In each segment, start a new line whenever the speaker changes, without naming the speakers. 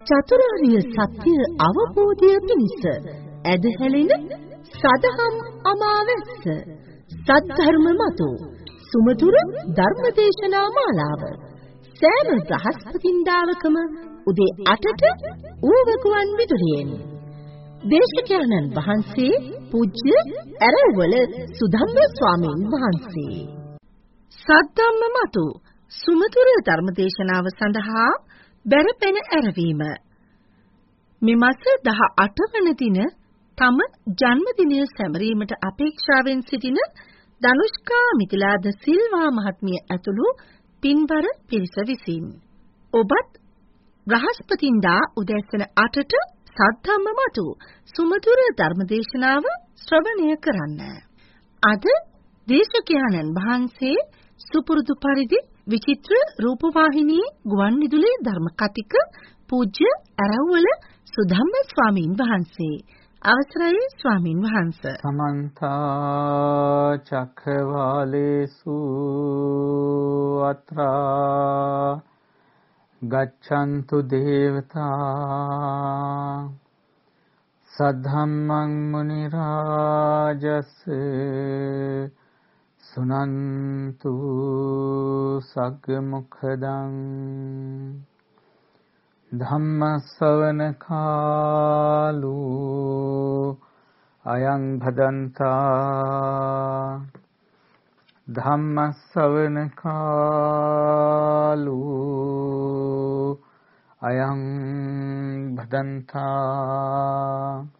චතුරාර්ය සත්‍ය අවබෝධය පිණිස ඇදහැලෙන සදහම් අමාවැස්ස සද්ධර්ම මතු සුමතුර ධර්මදේශනා මාලාව සෑම බ්‍රහස්පතින්දාවකම උදේ 8ට ඌවකුවන් විදුලියෙන්. දේශකයන්න් වහන්සේ පූජ්‍ය ඇරවල සුධම්ම ස්වාමීන් වහන්සේ. සද්ධම්ම මතු සුමතුර ධර්මදේශනාව සඳහා බැරපෙන ඇරවීම මේ මාස 18 වන දින තම ජන්මදිනය සැමරීමට අපේක්ෂාවෙන් සිටින දනුෂ්කා මිතිලාද සිල්වා මහත්මිය ඇතුළු පින්බර පිරිස විසින් ඔබත් බ්‍රහස්පතින්දා උදැසන 8ට සද්ධම්ම මතු සුමතුර ධර්මදේශනාව ශ්‍රවණය කරන්න. අද දේශකයන්න් වහන්සේ සුපුරුදු පරිදි විචිත්‍ර රූපවාහිනියේ ගුවන් විදුලි ධර්ම කතික පූජ්‍ය ඇරවුවල සුධම්ම ස්වාමින් වහන්සේ. අවසරයි ස්වාමින් වහන්ස.
සමන්ත චක්ඛවාලේසු අත්‍රා ගච්ඡන්තු දේවතා සද්ධම්මං මුනි රාජස් සුනන්තු සග්ග මුඛදං ධම්මස්සවන කාලෝ අයං භදන්තා ධම්මස්සවන කාලෝ අයං භදන්තා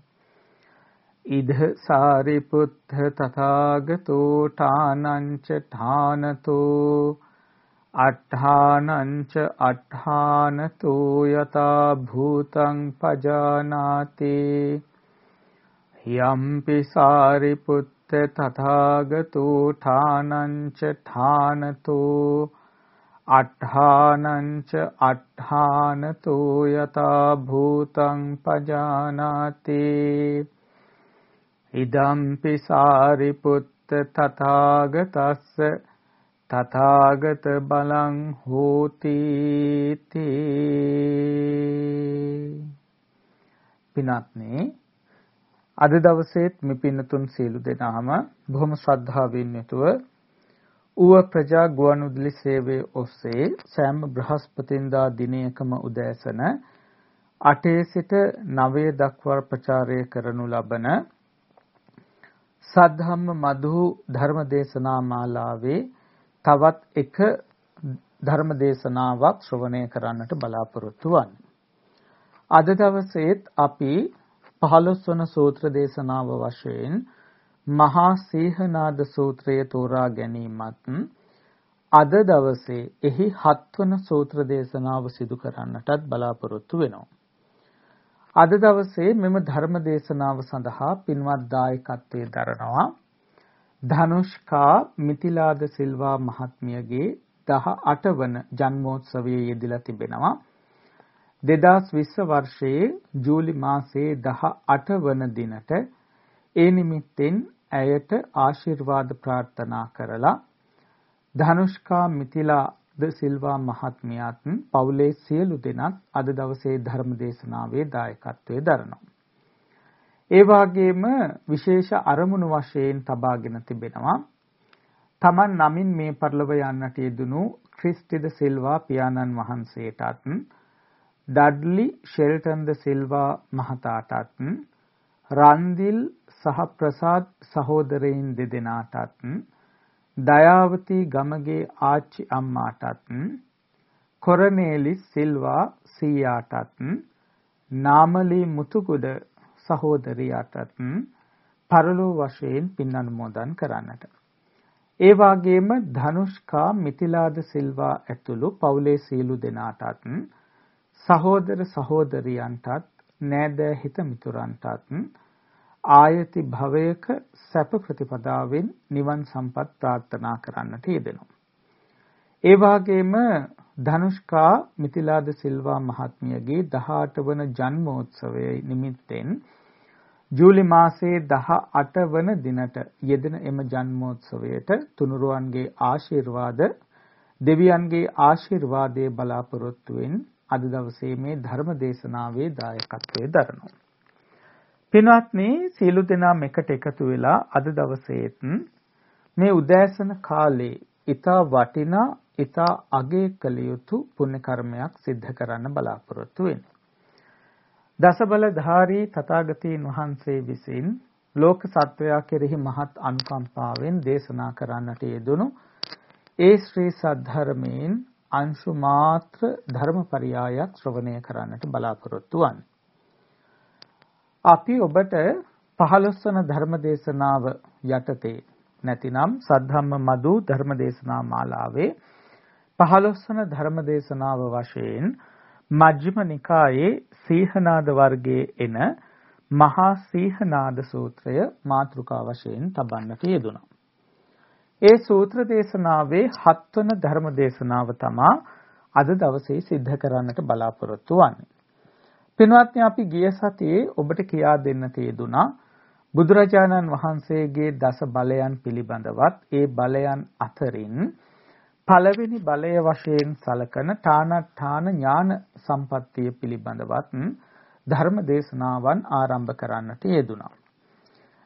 ඉද සාරිපුත්ත තථාගතෝ ඨානංච ඨානතෝ අට්ඨානංච අට්ඨානතෝ යතා භූතං පජානාති යම්පි සාරිපුත්ත තථාගතෝ ඨානංච ඨානතෝ අට්ඨානංච අට්ඨානතෝ යතා භූතං පජානාති ඉදම්පි සාරිපුත්ත තථාගතස්ස තථාගත බලං හෝති පිනත්නේ අද දවසේත් මේ පින්නතුන් සියලු දෙනාම බොහොම ශ්‍රද්ධාවෙන් යුතුව ඌව ප්‍රජා ගුවන්විදුලි සේවයේ ඔස්සේ සෑම බ්‍රහස්පතින්දා දිනයකම උදෑසන 8 සිට 9 දක්වා ප්‍රචාරය කරනු ලබන සද්ධම්ම මධු ධර්ම දේශනා මාලාවේ තවත් එක ධර්ම දේශනාවක් ශ්‍රවණය කරන්නට බලාපොරොත්තු වන්නේ. අද දවසේත් අපි 15 වන සූත්‍ර දේශනාව වශයෙන් මහා සීහනාද සූත්‍රය තෝරා ගැනීමත් අද දවසේ එහි 7 වන සූත්‍ර දේශනාව සිදු කරන්නටත් බලාපොරොත්තු වෙනවා. අද දවසේ මෙම ධර්ම දේශනාව සඳහා පින්වත් දායකත්වයේ දරනවා ධනුෂ්කා මිතිලාද සිල්වා මහත්මියගේ 18 වන ජන්මෝත්සවයේ යෙදලා තිබෙනවා. 2020 වර්ෂයේ ජූලි මාසයේ 18 වන දිනට ඒ නිමිත්තෙන් ඇයට ආශිර්වාද ප්‍රාර්ථනා කරලා ධනුෂ්කා මිතිලා ද සිල්වා මහත්මියත් පවුලේ සියලු දෙනාත් අද දවසේ ධර්ම දේශනාවේ දායකත්වයේ දරනවා. ඒ වගේම විශේෂ අරමුණු වශයෙන් තබාගෙන තිබෙනවා. Taman නමින් මේ පරිලව යන්නට යෙදුණු ක්‍රිස්ටිද සිල්වා පියාණන් වහන්සේටත් ඩඩ්ලි ෂෙල්ටන් ද සිල්වා මහතාටත් රන්දිල් සහ ප්‍රසාද් සහෝදරයින් දෙදෙනාටත් දයාවති ගමගේ ආච්චි අම්මාටත් කොරනේලි සිල්වා සීයාටත් නාමලී මුතුකුඩ සහෝදරියටත් පරලෝ වශයෙන් පින් අනුමෝදන් කරන්නට. ඒ වගේම ධනුෂ්කා මිතිලාද සිල්වා ඇතුළු පවුලේ සියලු දෙනාටත් සහෝදර සහෝදරියන්ටත් නෑදෑ හිත මිතුරන්ටත් ආයති භවයක සැප ප්‍රතිපදාවෙන් නිවන් සම්පත් ප්‍රාර්ථනා කරන්නට යෙදෙනවා. ඒ වගේම ධනුෂ්කා මිතිලාද සිල්වා මහත්මියගේ 18 වන ජන්මෝත්සවයේ නිමිත්තෙන් ජූලි මාසයේ 18 වන දිනට යෙදෙන එම ජන්මෝත්සවයට තුනුරුවන්ගේ ආශිර්වාද දෙවියන්ගේ ආශිර්වාදයේ බලාපොරොත්තුවෙන් අද දවසේ මේ ධර්ම දේශනාවේ දායකත්වයේ දරනවා. පින්වත්නි සීලු දෙනාම එකට එකතු වෙලා අද දවසේත් මේ උදෑසන කාලේ ඊතා වටිනා ඊතා අගය කළ යුතු පුණ්‍ය කර්මයක් සිද්ධ කරන්න බලාපොරොත්තු වෙන්නේ. දසබලධාරී තථාගතයන් වහන්සේ විසින් ලෝක සත්වයා කෙරෙහි මහත් අනුකම්පාවෙන් දේශනා කරන්නට යෙදුණු ඒ ශ්‍රී සද්ධර්මයෙන් අංශු මාත්‍ර ධර්මපරියායක් ශ්‍රවණය කරන්නට බලාපොරොත්තු වන්නේ. අපි ඔබට 15 වන ධර්ම දේශනාව යටතේ නැතිනම් සද්ධම්ම මදු ධර්ම දේශනා මාලාවේ 15 වන ධර්ම දේශනාව වශයෙන් මජ්ක්‍ධිම නිකායේ සීහනාද වර්ගයේ එන මහා සීහනාද සූත්‍රය මාතෘකා වශයෙන් තබන්නට යෙදුණා. ඒ සූත්‍ර දේශනාවේ හත්වන ධර්ම දේශනාව තමා අද දවසේ සිද්ධ කරන්නට බලාපොරොත්තු වන්නේ. පින්වත්නි අපි ගිය සතියේ ඔබට කියා දෙන්න තියදුනා බුදුරජාණන් වහන්සේගේ දස බලයන් පිළිබඳවත් ඒ බලයන් අතරින් පළවෙනි බලය වශයෙන් සලකන ඨානඨාන ඥාන සම්පත්තිය පිළිබඳවත් ධර්ම දේශනාවන් ආරම්භ කරන්නට යෙදුණා.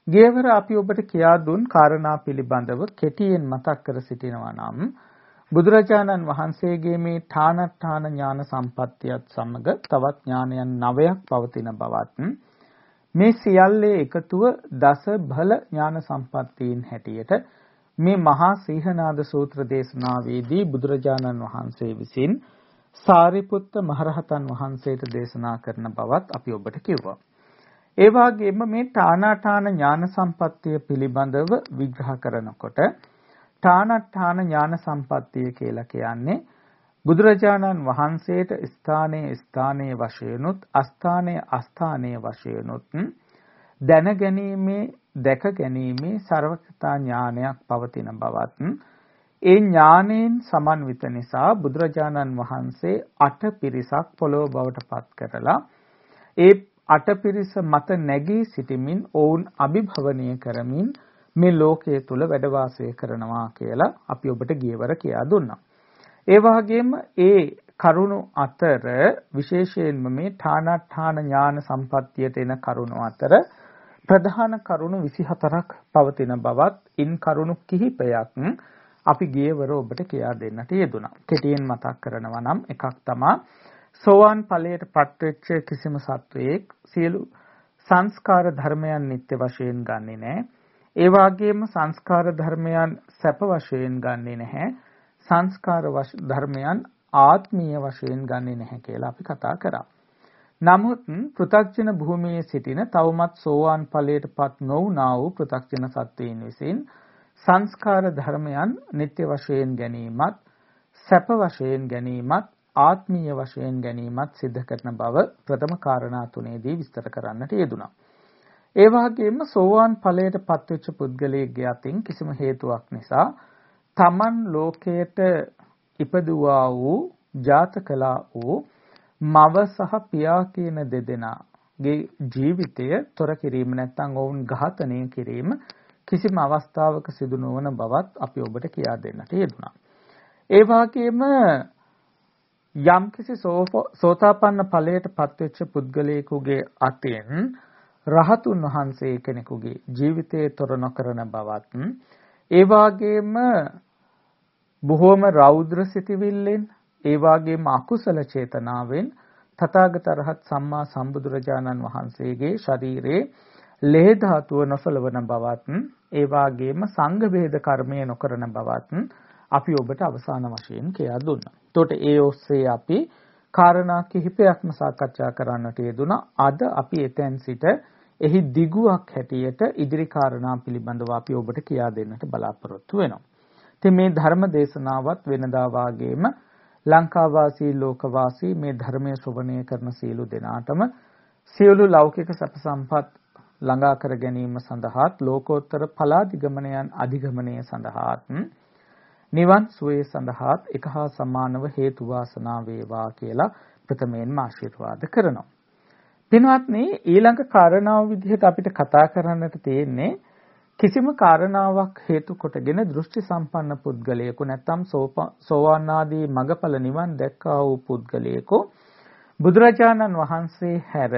ගියවර අපි ඔබට කියා දුන් කාරණා පිළිබඳව කෙටියෙන් මතක් කර සිටිනවා නම් බුදුරජාණන් වහන්සේගේ මේ ඨානඨාන ඥාන සම්පත්තියත් සමග තවත් ඥානයන් නවයක් පවතින බවත් මේ සියල්ලේ එකතුව දස බල ඥාන සම්පත්තීන් හැටියට මේ මහා සීහනාද සූත්‍ර දේශනාවේදී බුදුරජාණන් වහන්සේ විසින් සාරිපුත්ත මහරහතන් වහන්සේට දේශනා කරන බවත් අපි ඔබට කිව්වා. ඒ වගේම මේ ඨානාඨාන ඥාන සම්පත්තිය පිළිබඳව විග්‍රහ කරනකොට ඨානඨාන ඥාන සම්පත්තිය කියලා කියන්නේ බුදුරජාණන් වහන්සේට ස්ථානයේ ස්ථානයේ වශයෙන්ුත් අස්ථානයේ අස්ථානයේ වශයෙන්ුත් දැනගැනීමේ දැක ගැනීමේ ਸਰවකතා ඥානයක් පවතින බවත් ඒ ඥානයෙන් සමන්විත නිසා බුදුරජාණන් වහන්සේ අට පිරිසක් පොළොව බවට පත් කරලා ඒ අට පිරිස මත නැගී සිටමින් ඔවුන් අභිභවනීය කරමින් මේ ලෝකයේ තුල වැඩ වාසය කරනවා කියලා අපි ඔබට ගියවර කියා දුන්නා. ඒ වගේම ඒ කරුණු අතර විශේෂයෙන්ම මේ ඨානඨාන ඥාන සම්පත්තියට එන කරුණු අතර ප්‍රධාන කරුණු 24ක් පවතින බවත් ඉන් කරුණු කිහිපයක් අපි ගියවර ඔබට කියා දෙන්නට යෙදුණා. කෙටියෙන් මතක් කරනවා නම් එකක් තමයි සෝවාන් ඵලයට පත්වෙච්ච කිසිම සත්වයෙක් සියලු සංස්කාර ධර්මයන් නිත්‍ය වශයෙන් ගන්නෙ නැහැ. ඒ වගේම සංස්කාර ධර්මයන් සැප වශයෙන් ගන්නෙ නැහැ. සංස්කාර ධර්මයන් ආත්මීය වශයෙන් ගන්නෙ නැහැ කියලා අපි කතා කරා. නමුත් පෘථග්ජන භූමියේ සිටින තවමත් සෝවාන් ඵලයටපත් නොවුනා වූ පෘථග්ජන සත්වයින් විසින් සංස්කාර ධර්මයන් නිත්‍ය වශයෙන් ගැනීමත් සැප වශයෙන් ගැනීමත් ආත්මීය වශයෙන් ගැනීමත් සිද්ධ කරන බව ප්‍රථම කාරණා තුනේදී විස්තර කරන්නට යෙදුණා. ඒ වගේම සෝවාන් ඵලයට පත්වෙච්ච පුද්ගලයෙක්ගේ අතින් කිසිම හේතුවක් නිසා තමන් ලෝකයට ඉපදුවා වූ ජාතකලා වූ මව සහ පියා කියන දෙදෙනාගේ ජීවිතය තොර කිරීම නැත්නම් ඔවුන් ඝාතනය කිරීම කිසිම අවස්ථාවක සිදු නොවන බවත් අපි ඔබට කියා දෙන්නට යෙදුණා. ඒ වගේම යම්කිසි සෝතාපන්න ඵලයට පත්වෙච්ච පුද්ගලයෙකුගේ අතෙන් රහතුන් වහන්සේ කෙනෙකුගේ ජීවිතය තොර නොකරන බවත් ඒ වගේම බොහෝම රෞද්‍ර සිටිවිල්ලෙන් ඒ වාගේම අකුසල චේතනාවෙන් තථාගත රහත් සම්මා සම්බුදුරජාණන් වහන්සේගේ ශරීරයේ ලේ ධාතුව නොසලවන බවත් ඒ වාගේම සංඝ ભેද කර්මය නොකරන බවත් අපි ඔබට අවසාන වශයෙන් කියා දුන්නා. එතකොට ඒ ඔස්සේ අපි කාරණා කිහිපයක්ම සාකච්ඡා කරන්නට යෙදුණා. අද අපි එතෙන් සිට එහි දිගුවක් හැටියට ඉදිරි කාරණා පිළිබඳව අපි ඔබට කියා දෙන්නට බලාපොරොත්තු වෙනවා. ඉතින් මේ ධර්ම දේශනාවත් වෙනදා වාගේම ලංකාවාසී ලෝකවාසී මේ ධර්මයේ ශ්‍රවණය කරන සියලු දෙනාටම සියලු ලෞකික සැප සම්පත් ළඟා කර ගැනීම සඳහාත් ලෝකෝත්තර ඵලාදිගමනයන් අධිගමනය සඳහාත් නිවන් සුවේ සඳහාත් එක හා සමානව හේතු වාසනා වේවා කියලා ප්‍රථමයෙන්ම ආශිර්වාද කරනවා. පින්වත්නි ඊළඟ කාරණාව විදිහට අපිට කතා කරන්නට තියෙන්නේ කිසිම කාරණාවක් හේතු කොටගෙන දෘෂ්ටි සම්පන්න පුද්ගලයෙකු නැත්නම් සෝවාන් ආදී මගඵල නිවන් දැක්කා වූ පුද්ගලයෙකු බුදුරජාණන් වහන්සේ හැර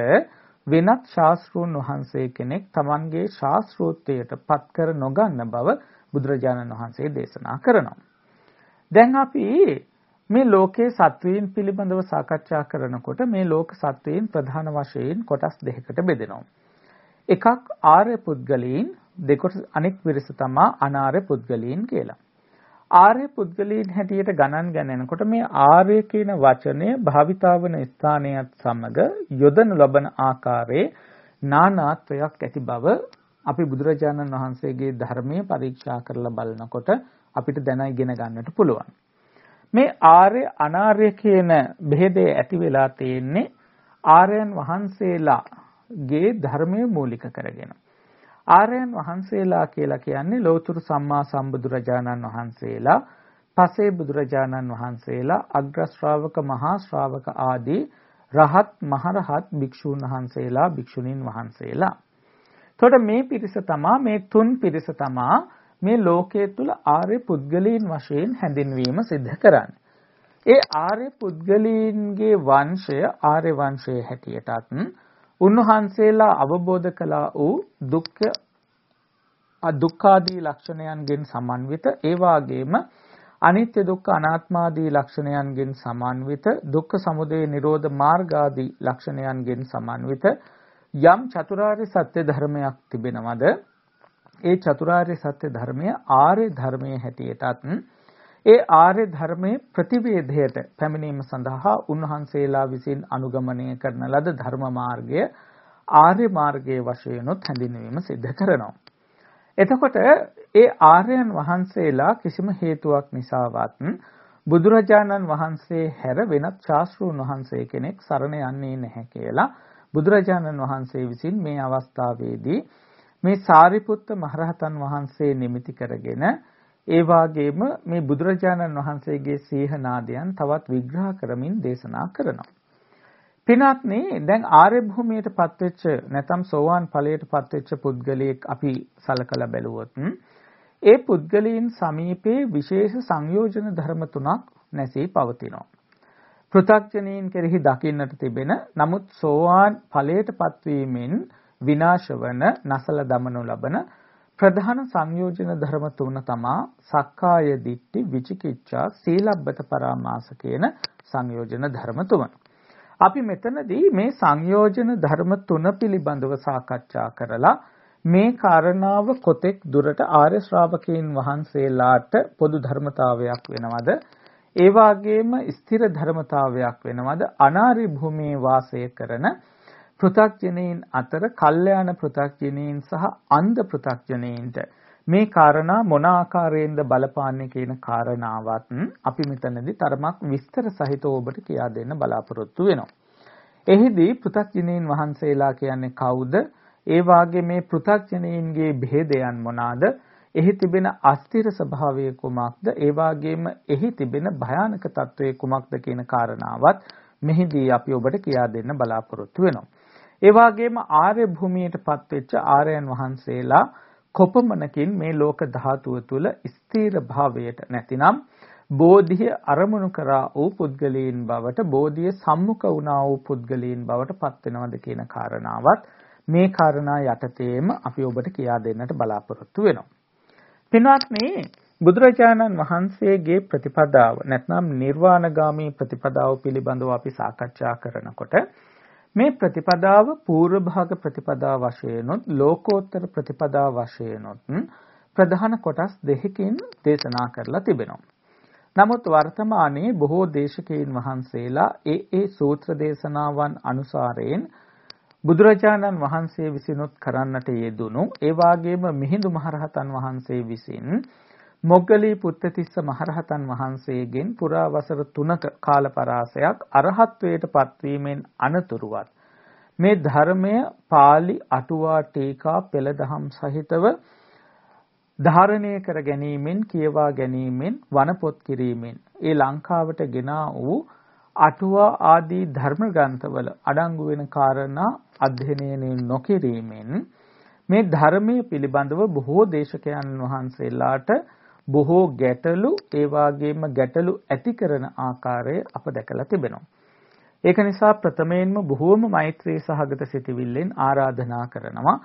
වෙනත් ශාස්ත්‍රූන් වහන්සේ කෙනෙක් Tamanගේ ශාස්ත්‍රෝත්වයට පත් කර නොගන්න බව බුදුරජාණන් වහන්සේ දේශනා කරනවා. දැන් අපි මේ ලෝකයේ සත්වයන් පිළිබඳව සාකච්ඡා කරනකොට මේ ලෝක සත්වයන් ප්‍රධාන වශයෙන් කොටස් දෙකකට බෙදෙනවා. එකක් ආර්ය පුද්ගලයන් දෙකොටස අනෙක් විරස තමා අනාර්ය පුද්ගලයන් කියලා. ආර්ය පුද්ගලයන් හැටියට ගණන් ගන්නනකොට මේ ආර්ය කියන වචනය භාවිතා වන ස්ථානයත් සමග යොදනු ලබන ආකාරයේ නානාත්වයක් ඇති බව අපි බුදුරජාණන් වහන්සේගේ ධර්මයේ පරීක්ෂා කරලා බලනකොට අපිට දැන ඉගෙන ගන්නට පුළුවන්. මේ ආර්ය අනාර්ය කියන බෙහෙදේ ඇති වෙලා තියෙන්නේ ආර්යයන් වහන්සේලාගේ ධර්මයේ මූලික කරගෙන. ආර්යයන් වහන්සේලා කියලා කියන්නේ ලෝතුරු සම්මා සම්බුදුරජාණන් වහන්සේලා, පසේ බුදුරජාණන් වහන්සේලා, අග්‍ර ශ්‍රාවක මහා ශ්‍රාවක ආදී රහත් මහරහත් භික්ෂූන් වහන්සේලා, භික්ෂුණීන් වහන්සේලා. එතකොට මේ පිරිස තමා මේ තුන් පිරිස තමා මේ ලෝකයේ තුල ආර්ය පුද්ගලයන් වශයෙන් හැඳින්වීම සිද්ධ කරන්නේ. ඒ ආර්ය පුද්ගලයන්ගේ වංශය ආර්ය වංශයේ හැටියටත් උන්වහන්සේලා අවබෝධ කළා වූ දුක්ඛ දුක්ඛාදී ලක්ෂණයන්ගෙන් සමන්විත ඒ වාගේම අනිත්‍ය දුක්ඛ අනාත්මාදී ලක්ෂණයන්ගෙන් සමන්විත දුක්ඛ සමුදය නිරෝධ මාර්ගාදී ලක්ෂණයන්ගෙන් සමන්විත යම් චතුරාර්ය සත්‍ය ධර්මයක් තිබෙනවද ඒ චතුරාර්ය සත්‍ය ධර්මය ආර්ය ධර්මයේ හැටියටත් ඒ ආර්ය ධර්මයේ ප්‍රතිවේධයට පැමිණීම සඳහා උන්වහන්සේලා විසින් අනුගමනය කරන ලද ධර්ම මාර්ගය ආර්ය මාර්ගයේ වශයෙන්ුත් හැඳින්වීම සිද්ධ කරනවා. එතකොට ඒ ආර්යයන් වහන්සේලා කිසිම හේතුවක් නිසාවත් බුදුරජාණන් වහන්සේ හැර වෙනත් ශාස්ත්‍රූන් වහන්සේ කෙනෙක් සරණ යන්නේ නැහැ කියලා බුදුරජාණන් වහන්සේ විසින් මේ අවස්ථාවේදී මේ සාරිපුත්ත මහරහතන් වහන්සේ නිමිති කරගෙන ඒ වාගේම මේ බුදුරජාණන් වහන්සේගේ සීහනාදයන් තවත් විග්‍රහ කරමින් දේශනා කරනවා. පින්වත්නි දැන් ආර්ය භූමියට පත්වෙච්ච නැතම් සෝවාන් ඵලයට පත්වෙච්ච පුද්ගලයෙක් අපි සලකලා බැලුවොත් ඒ පුද්ගලයන් සමීපේ විශේෂ සංයෝජන ධර්ම තුනක් නැසී පවතිනවා. පෘථග්ජනීන් කෙරෙහි දකින්නට තිබෙන නමුත් සෝවාන් ඵලයට පත්වීමෙන් විනාශ වන නසල දමනු ලබන ප්‍රධාන සංයෝජන ධර්ම තුන තමා සක්කාය දිට්ඨි විචිකිච්ඡා සීලබ්බත පරාමාස කියන සංයෝජන ධර්ම තුන. අපි මෙතනදී මේ සංයෝජන ධර්ම තුන පිළිබඳව සාකච්ඡා කරලා මේ කාරණාව කොතෙක් දුරට ආර්ය ශ්‍රාවකයන් වහන්සේලාට පොදු ධර්මතාවයක් වෙනවද ඒ වාගේම ස්ථිර ධර්මතාවයක් වෙනවද අනාරි භූමියේ වාසය කරන පෘථග්ජනීන් අතර කල්යාණ පෘථග්ජනීන් සහ අන්ධ පෘථග්ජනීන්ට මේ කාරණා මොන ආකාරයෙන්ද බලපාන්නේ කියන කාරණාවත් අපි මෙතනදී තරමක් විස්තර සහිතව ඔබට කියා දෙන්න බලාපොරොත්තු වෙනවා. එහිදී පෘථග්ජනීන් වහන්සේලා කියන්නේ කවුද? ඒ වාගේ මේ පෘථග්ජනීන්ගේ භේදයන් මොනවාද? එහි තිබෙන අස්තිර ස්වභාවය කුමක්ද ඒ වාගේම එහි තිබෙන භයානක తත්වයේ කුමක්ද කියන කාරණාවත් මෙහිදී අපි ඔබට කියා දෙන්න බලාපොරොත්තු වෙනවා. ඒ වාගේම ආර්ය භූමියට පත්වෙච්ච ආර්යයන් වහන්සේලා කොපමණකින් මේ ලෝක ධාතුව තුල ස්ථීර භාවයට නැතිනම් බෝධිය අරමුණු කරා වූ පුද්ගලයන් බවට බෝධිය සම්මුඛ වුණා වූ පුද්ගලයන් බවට පත් වෙනවද කියන කාරණාවත් මේ කාරණා යටතේම අපි ඔබට කියා දෙන්නට බලාපොරොත්තු වෙනවා. පින්වත්නි බුදුරජාණන් වහන්සේගේ ප්‍රතිපදාව නැත්නම් නිර්වාණගාමී ප්‍රතිපදාව පිළිබඳව අපි සාකච්ඡා කරනකොට මේ ප්‍රතිපදාව පූර්ව භාග ප්‍රතිපදා වශයෙන්ොත් ලෝකෝත්තර ප්‍රතිපදා වශයෙන්ොත් ප්‍රධාන කොටස් දෙකකින් දේශනා කරලා තිබෙනවා. නමුත් වර්තමානයේ බොහෝ දේශකයන් වහන්සේලා ඒ ඒ සූත්‍ර දේශනාවන් අනුසාරයෙන් බුදුරජාණන් වහන්සේ විසිනුත් කරන්නට යෙදුණු ඒ වාගේම මිහිඳු මහරහතන් වහන්සේ විසින් මොග්ගලී පුත්තතිස්ස මහරහතන් වහන්සේගෙන් පුරා වසර 3ක කාල පරාසයක් අරහත්වයට පත්වීමෙන් අනතුරුවත් මේ ධර්මය pāli අටුවා ටීකා පෙළදහම් සහිතව ධාරණය කර ගැනීමෙන් කියවා ගැනීමෙන් වනපොත් කිරීමෙන් ඒ ලංකාවට ගෙනා වූ අටුවා ආදී ධර්ම ග්‍රන්ථවල අඩංගු වෙන කාරණා අධ්‍යයනය නොකිරීමෙන් මේ ධර්මයේ පිළිබඳව බොහෝ දේශකයන් වහන්සේලාට බොහෝ ගැටලු ඒ වගේම ගැටලු ඇති කරන ආකාරය අප දැකලා තිබෙනවා. ඒක නිසා ප්‍රථමයෙන්ම බොහෝම මෛත්‍රී සහගත සිටිවිල්ලෙන් ආරාධනා කරනවා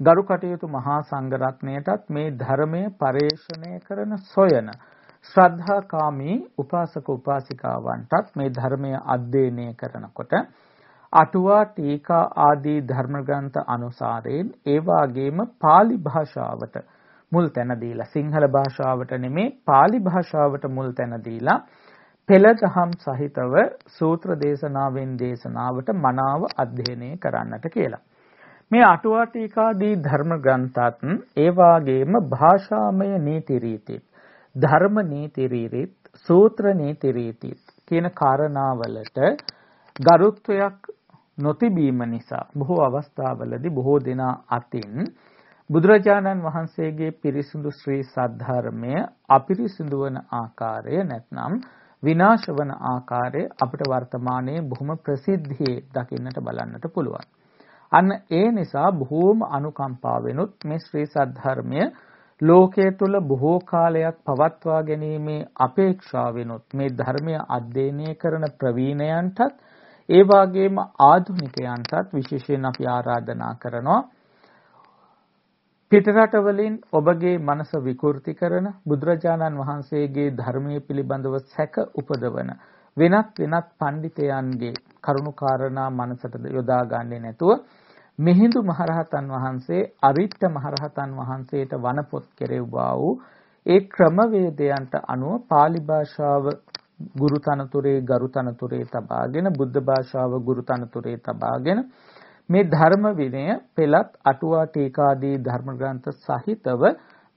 ගරු කටයුතු මහා සංඝරත්නයටත් මේ ධර්මය පරේෂණය කරන සොයන ශ්‍රද්ධාකාමී උපාසක උපාසිකාවන්ටත් මේ ධර්මය අධ්‍යයනය කරනකොට අටුවා ටීකා ආදී ධර්ම ග්‍රන්ථ අනුසාරයෙන් ඒ වාගේම pāli භාෂාවට මුල් තැන දීලා සිංහල භාෂාවට නෙමේ pāli භාෂාවට මුල් තැන දීලා පෙළ දහම් සහිතව සූත්‍ර දේශනාවෙන් දේශනාවට මනාව අධ්‍යයනය කරන්නට කියලා. මේ අටුවා ටීකාදී ධර්ම ග්‍රන්ථත් ඒ වාගේම භාෂාමය නීති රීතිත් ධර්ම නීති රීතිත් සූත්‍ර නීති රීතිත් කියන කාරණාවලට ගරුත්වයක් නොතිබීම නිසා බොහෝ අවස්ථාවලදී බොහෝ දෙනා අතින් බුදුරජාණන් වහන්සේගේ පිරිසිදු ශ්‍රී සද්ධර්මය අපිරිසිදු වන ආකාරය නැත්නම් විනාශ වන ආකාරය අපිට වර්තමානයේ බොහොම ප්‍රසිද්ධියේ දකින්නට බලන්නට පුළුවන්. අන්න ඒ නිසා බොහෝම අනුකම්පාවෙනුත් මේ ශ්‍රී සද්ධර්මය ලෝකයේ තුල බොහෝ කාලයක් පවත්වා ගැනීමේ අපේක්ෂාවෙනුත් මේ ධර්මය අධ්‍යයනය කරන ප්‍රවීණයන්ටත් ඒ වගේම ආධුනිකයන්ටත් විශේෂයෙන් අපි ආරාධනා කරනවා පිටරට වලින් ඔබගේ මනස විකෘති කරන බුදුරජාණන් වහන්සේගේ ධර්මයේ පිළිබඳව සැක උපදවන වෙනත් වෙනත් පඬිතයන්ගේ කරුණාකාරණා මනසට යොදා ගන්නේ නැතුව මිහිඳු මහරහතන් වහන්සේ අරිට්ඨ මහරහතන් වහන්සේට වනපොත් කෙරෙව්වා වූ ඒ ක්‍රමවේදයන්ට අනුව pāli භාෂාව ගුරු තනතුරේ ගරු තනතුරේ තබාගෙන බුද්ධ භාෂාව ගුරු තනතුරේ තබාගෙන මේ ධර්ම විනය පෙළත් අටුවා ටීකාදී ධර්ම ග්‍රන්ථ සහිතව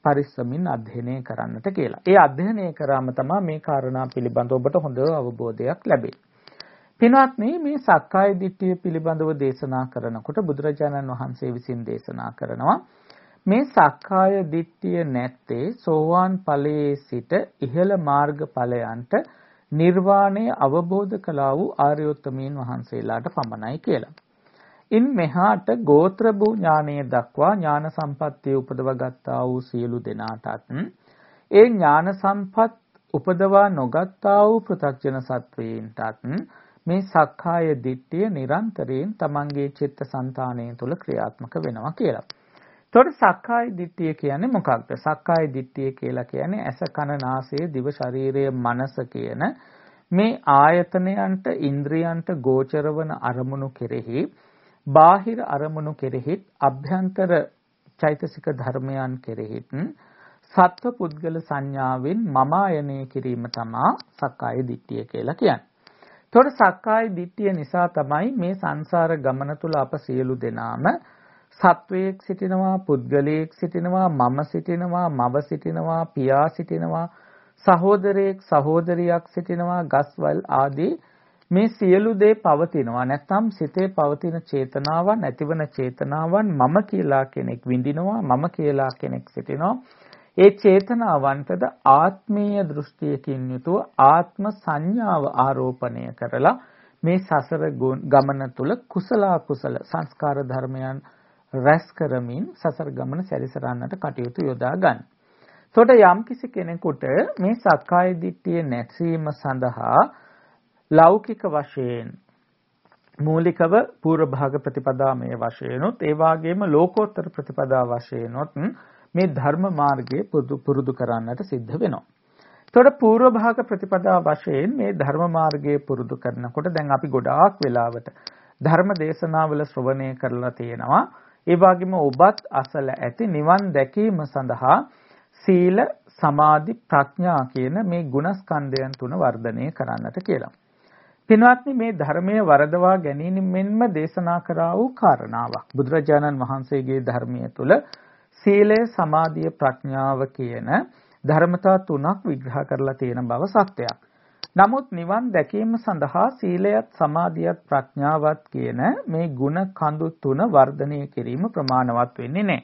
පරිස්සමින් අධ්‍යයනය කරන්නට කියලා. ඒ අධ්‍යයනය කරාම තමයි මේ කාරණා පිළිබඳව ඔබට හොඳ අවබෝධයක් ලැබෙන්නේ. පින්වත්නි මේ සක්කාය දිට්ඨිය පිළිබඳව දේශනා කරනකොට බුදුරජාණන් වහන්සේ විසින් දේශනා කරනවා මේ සක්කාය දිට්ඨිය නැත්තේ සෝවාන් ඵලයේ සිට ඉහළ මාර්ග ඵලයන්ට නිර්වාණය අවබෝධ කළා වූ ආර්යෝත්තමීන් වහන්සේලාට පමණයි කියලා. ඉන් මෙහාට ගෝත්‍ර භූ ඥානයේ දක්වා ඥාන සම්පත්තිය උපදව ගත්තා වූ සියලු දෙනාටත් ඒ ඥාන සම්පත් උපදවා නොගත්තා වූ පෘථග්ජන සත්වයින්ටත් මේ සක්කාය දිට්ඨිය නිරන්තරයෙන් තමන්ගේ චිත්ත સંතාණය තුළ ක්‍රියාත්මක වෙනවා කියලා. එතකොට සක්කාය දිට්ඨිය කියන්නේ මොකක්ද? සක්කාය දිට්ඨිය කියලා කියන්නේ ඇස කන නාසය දිව ශරීරය මනස කියන මේ ආයතනයන්ට ඉන්ද්‍රියන්ට ගෝචර වන අරමුණු කෙරෙහි බාහිර අරමුණු කෙරෙහිත් අභ්‍යන්තර චෛතසික ධර්මයන් කෙරෙහිත් සත්ව පුද්ගල සංඥාවෙන් මමායනය කිරීම තමා සක්කාය දිට්ඨිය කියලා කියන්නේ. එතකොට සක්කාය දිට්ඨිය නිසා තමයි මේ සංසාර ගමන තුල අප සියලු දෙනාම සත්වයෙක් සිටිනවා පුද්ගලයෙක් සිටිනවා මම සිටිනවා මව සිටිනවා පියා සිටිනවා සහෝදරයෙක් සහෝදරියක් සිටිනවා ගස්වල් ආදී මේ සියලු දේ පවතිනවා නැත්නම් සිතේ පවතින චේතනාවන් ඇතිවන චේතනාවන් මම කියලා කෙනෙක් විඳිනවා මම කියලා කෙනෙක් සිටිනවා ඒ චේතනාවන්ටද ආත්මීය දෘෂ්ටියකින් යුතුව ආත්ම සංඥාව ආරෝපණය කරලා මේ සසර ගමන තුල කුසල කුසල සංස්කාර ධර්මයන් රැස් කරමින් සසර ගමන සැරිසරන්නට කටයුතු යොදා ගන්න. එතකොට යම්කිසි කෙනෙකුට මේ සක්කාය දිට්ඨිය නැසීම සඳහා ලෞකික වශයෙන් මූලිකව පූර්ව භාග ප්‍රතිපදාමය වශයෙන්ුත් ඒ වගේම ලෝකෝත්තර ප්‍රතිපදා වශයෙන්ුත් මේ ධර්ම මාර්ගයේ පුරුදු කරන්නට සිද්ධ වෙනවා. එතකොට පූර්ව භාග ප්‍රතිපදා වශයෙන් මේ ධර්ම මාර්ගයේ පුරුදු කරනකොට දැන් අපි ගොඩාක් වෙලාවට ධර්ම දේශනාවල ශ්‍රවණය කරලා තියෙනවා. ඒ වගේම ඔබත් අසල ඇති නිවන් දැකීම සඳහා සීල, සමාධි, ප්‍රඥා කියන මේ ගුණස්කන්ධයන් තුන වර්ධනය කරන්නට කියලා. පින්වත්නි මේ ධර්මයේ වරදවා ගැනීමෙන්ම දේශනා කරා වූ කාරණාවක්. බුදුරජාණන් වහන්සේගේ ධර්මයේ තුල සීලය, සමාධිය, ප්‍රඥාව කියන ධර්මතා තුනක් විග්‍රහ කරලා තියෙන බව සත්‍යයක්. නමුත් නිවන් දැකීම සඳහා සීලයත් සමාධියත් ප්‍රඥාවත් කියන මේ ගුණ කඳු තුන වර්ධනය කිරීම ප්‍රමාණවත් වෙන්නේ නැහැ.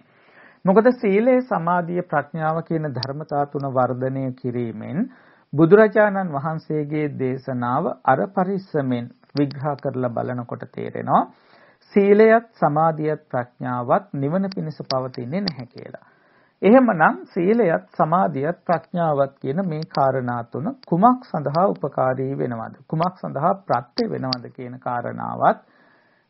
මොකද සීලය සමාධිය ප්‍රඥාව කියන ධර්මතා තුන වර්ධනය කිරීමෙන් බුදුරජාණන් වහන්සේගේ දේශනාව අර පරිස්සමෙන් විග්‍රහ කරලා බලනකොට තේරෙනවා සීලයත් සමාධියත් ප්‍රඥාවත් නිවන පිණිස පවතින්නේ නැහැ කියලා. එහෙමනම් සීලයත් සමාධියත් ප්‍රඥාවත් කියන මේ කාරණා තුන කුමක් සඳහා උපකාරී වෙනවද? කුමක් සඳහා ප්‍රත්‍ය වෙනවද කියන කාරණාවත්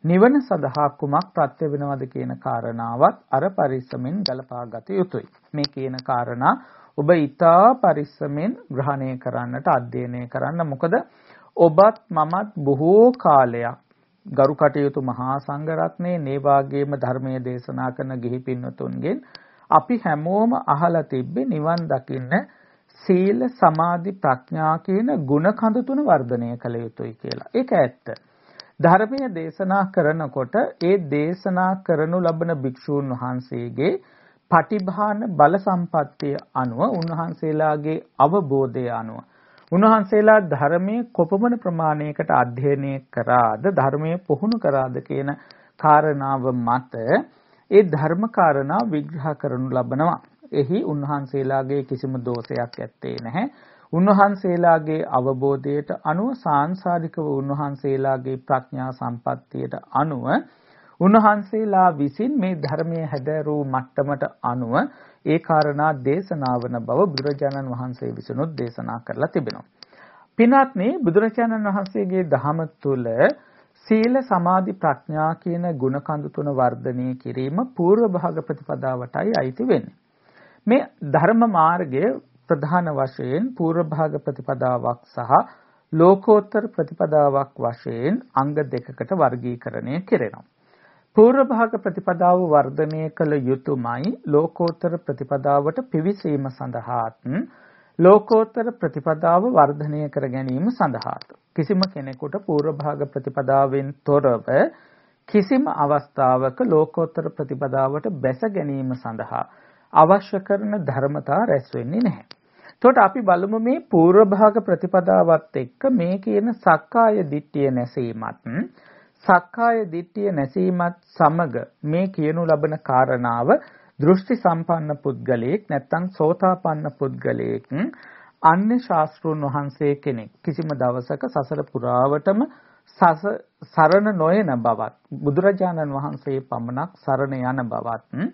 නිවන සඳහා කුමක් ප්‍රත්‍ය වෙනවද කියන කාරණාවත් අර පරිස්සමෙන් ගලපා ගත යුතුයි. මේ කියන කාරණා ඔබ ඊටා පරිස්සමෙන් ග්‍රහණය කරන්නට අධ්‍යයනය කරන්න මොකද ඔබත් මමත් බොහෝ කාලයක් ගරු කටයුතු මහා සංඝරත්නයේ මේ වාගේම ධර්මයේ දේශනා කරන ගිහි පින්වතුන්ගෙන් අපි හැමෝම අහලා තිබ්බේ නිවන් දකින්න සීල සමාධි ප්‍රඥා කියන ගුණ කඳ තුන වර්ධනය කළ යුතුයි කියලා. ඒක ඇත්ත. ධර්මයේ දේශනා කරනකොට ඒ දේශනා කරනු ලබන භික්ෂූන් වහන්සේගේ පටිභාන බල සම්පත්තිය අනුව උන්වහන්සේලාගේ අවබෝධය අනුව උන්වහන්සේලා ධර්මයේ කොපමණ ප්‍රමාණයකට අධ්‍යයනය කරාද ධර්මයේ පුහුණු කරාද කියන කාරණාව මත ඒ ධර්ම කාරණා විග්‍රහ කරනු ලබනවා. එහි උන්වහන්සේලාගේ කිසිම දෝෂයක් ඇත්තේ නැහැ. උන්වහන්සේලාගේ අවබෝධයට අනුව සාංශාරිකව උන්වහන්සේලාගේ ප්‍රඥා සම්පත්තියට අනුව උන්වහන්සේලා විසින් මේ ධර්මයේ හැදෑරූ මට්ටමට අනුව ඒ කාරණා දේශනාවන බව බුදුරජාණන් වහන්සේ විසිනුත් දේශනා කරලා තිබෙනවා. පින්වත්නි බුදුරජාණන් වහන්සේගේ ධහම තුළ සීල සමාධි ප්‍රඥා කියන ගුණ කඳු තුන වර්ධනය කිරීම పూర్ව භාග ප්‍රතිපදාවටයි අයිති වෙන්නේ. මේ ධර්ම මාර්ගයේ ප්‍රධාන වශයෙන් పూర్ව භාග ප්‍රතිපදාවක් සහ ලෝකෝත්තර ප්‍රතිපදාවක් වශයෙන් අංග දෙකකට වර්ගීකරණය කෙරෙනවා. පූර්ව භාග ප්‍රතිපදාව වර්ධනය කළ යුතුයමයි ලෝකෝත්තර ප්‍රතිපදාවට පිවිසීම සඳහාත් ලෝකෝත්තර ප්‍රතිපදාව වර්ධනය කර ගැනීම සඳහාත් කිසිම කෙනෙකුට පූර්ව භාග ප්‍රතිපදාවෙන් තොරව කිසිම අවස්ථාවක ලෝකෝත්තර ප්‍රතිපදාවට බැස ගැනීම සඳහා අවශ්‍ය කරන ධර්මතා රැස් වෙන්නේ නැහැ. එතකොට අපි බලමු මේ පූර්ව භාග ප්‍රතිපදාවත් එක්ක මේ කියන සක්කාය දිට්ඨිය නැසීමත් සක්කාය දිට්ඨිය නැසීමත් සමග මේ කියනු ලබන කාරණාව දෘෂ්ටි සම්පන්න පුද්ගලයෙක් නැත්නම් සෝතාපන්න පුද්ගලයෙක් අන්‍ය ශාස්ත්‍රුන් වහන්සේ කෙනෙක් කිසිම දවසක සසර පුරාවටම සරණ නොයන බවත් බුදුරජාණන් වහන්සේ පමණක් සරණ යන බවත්.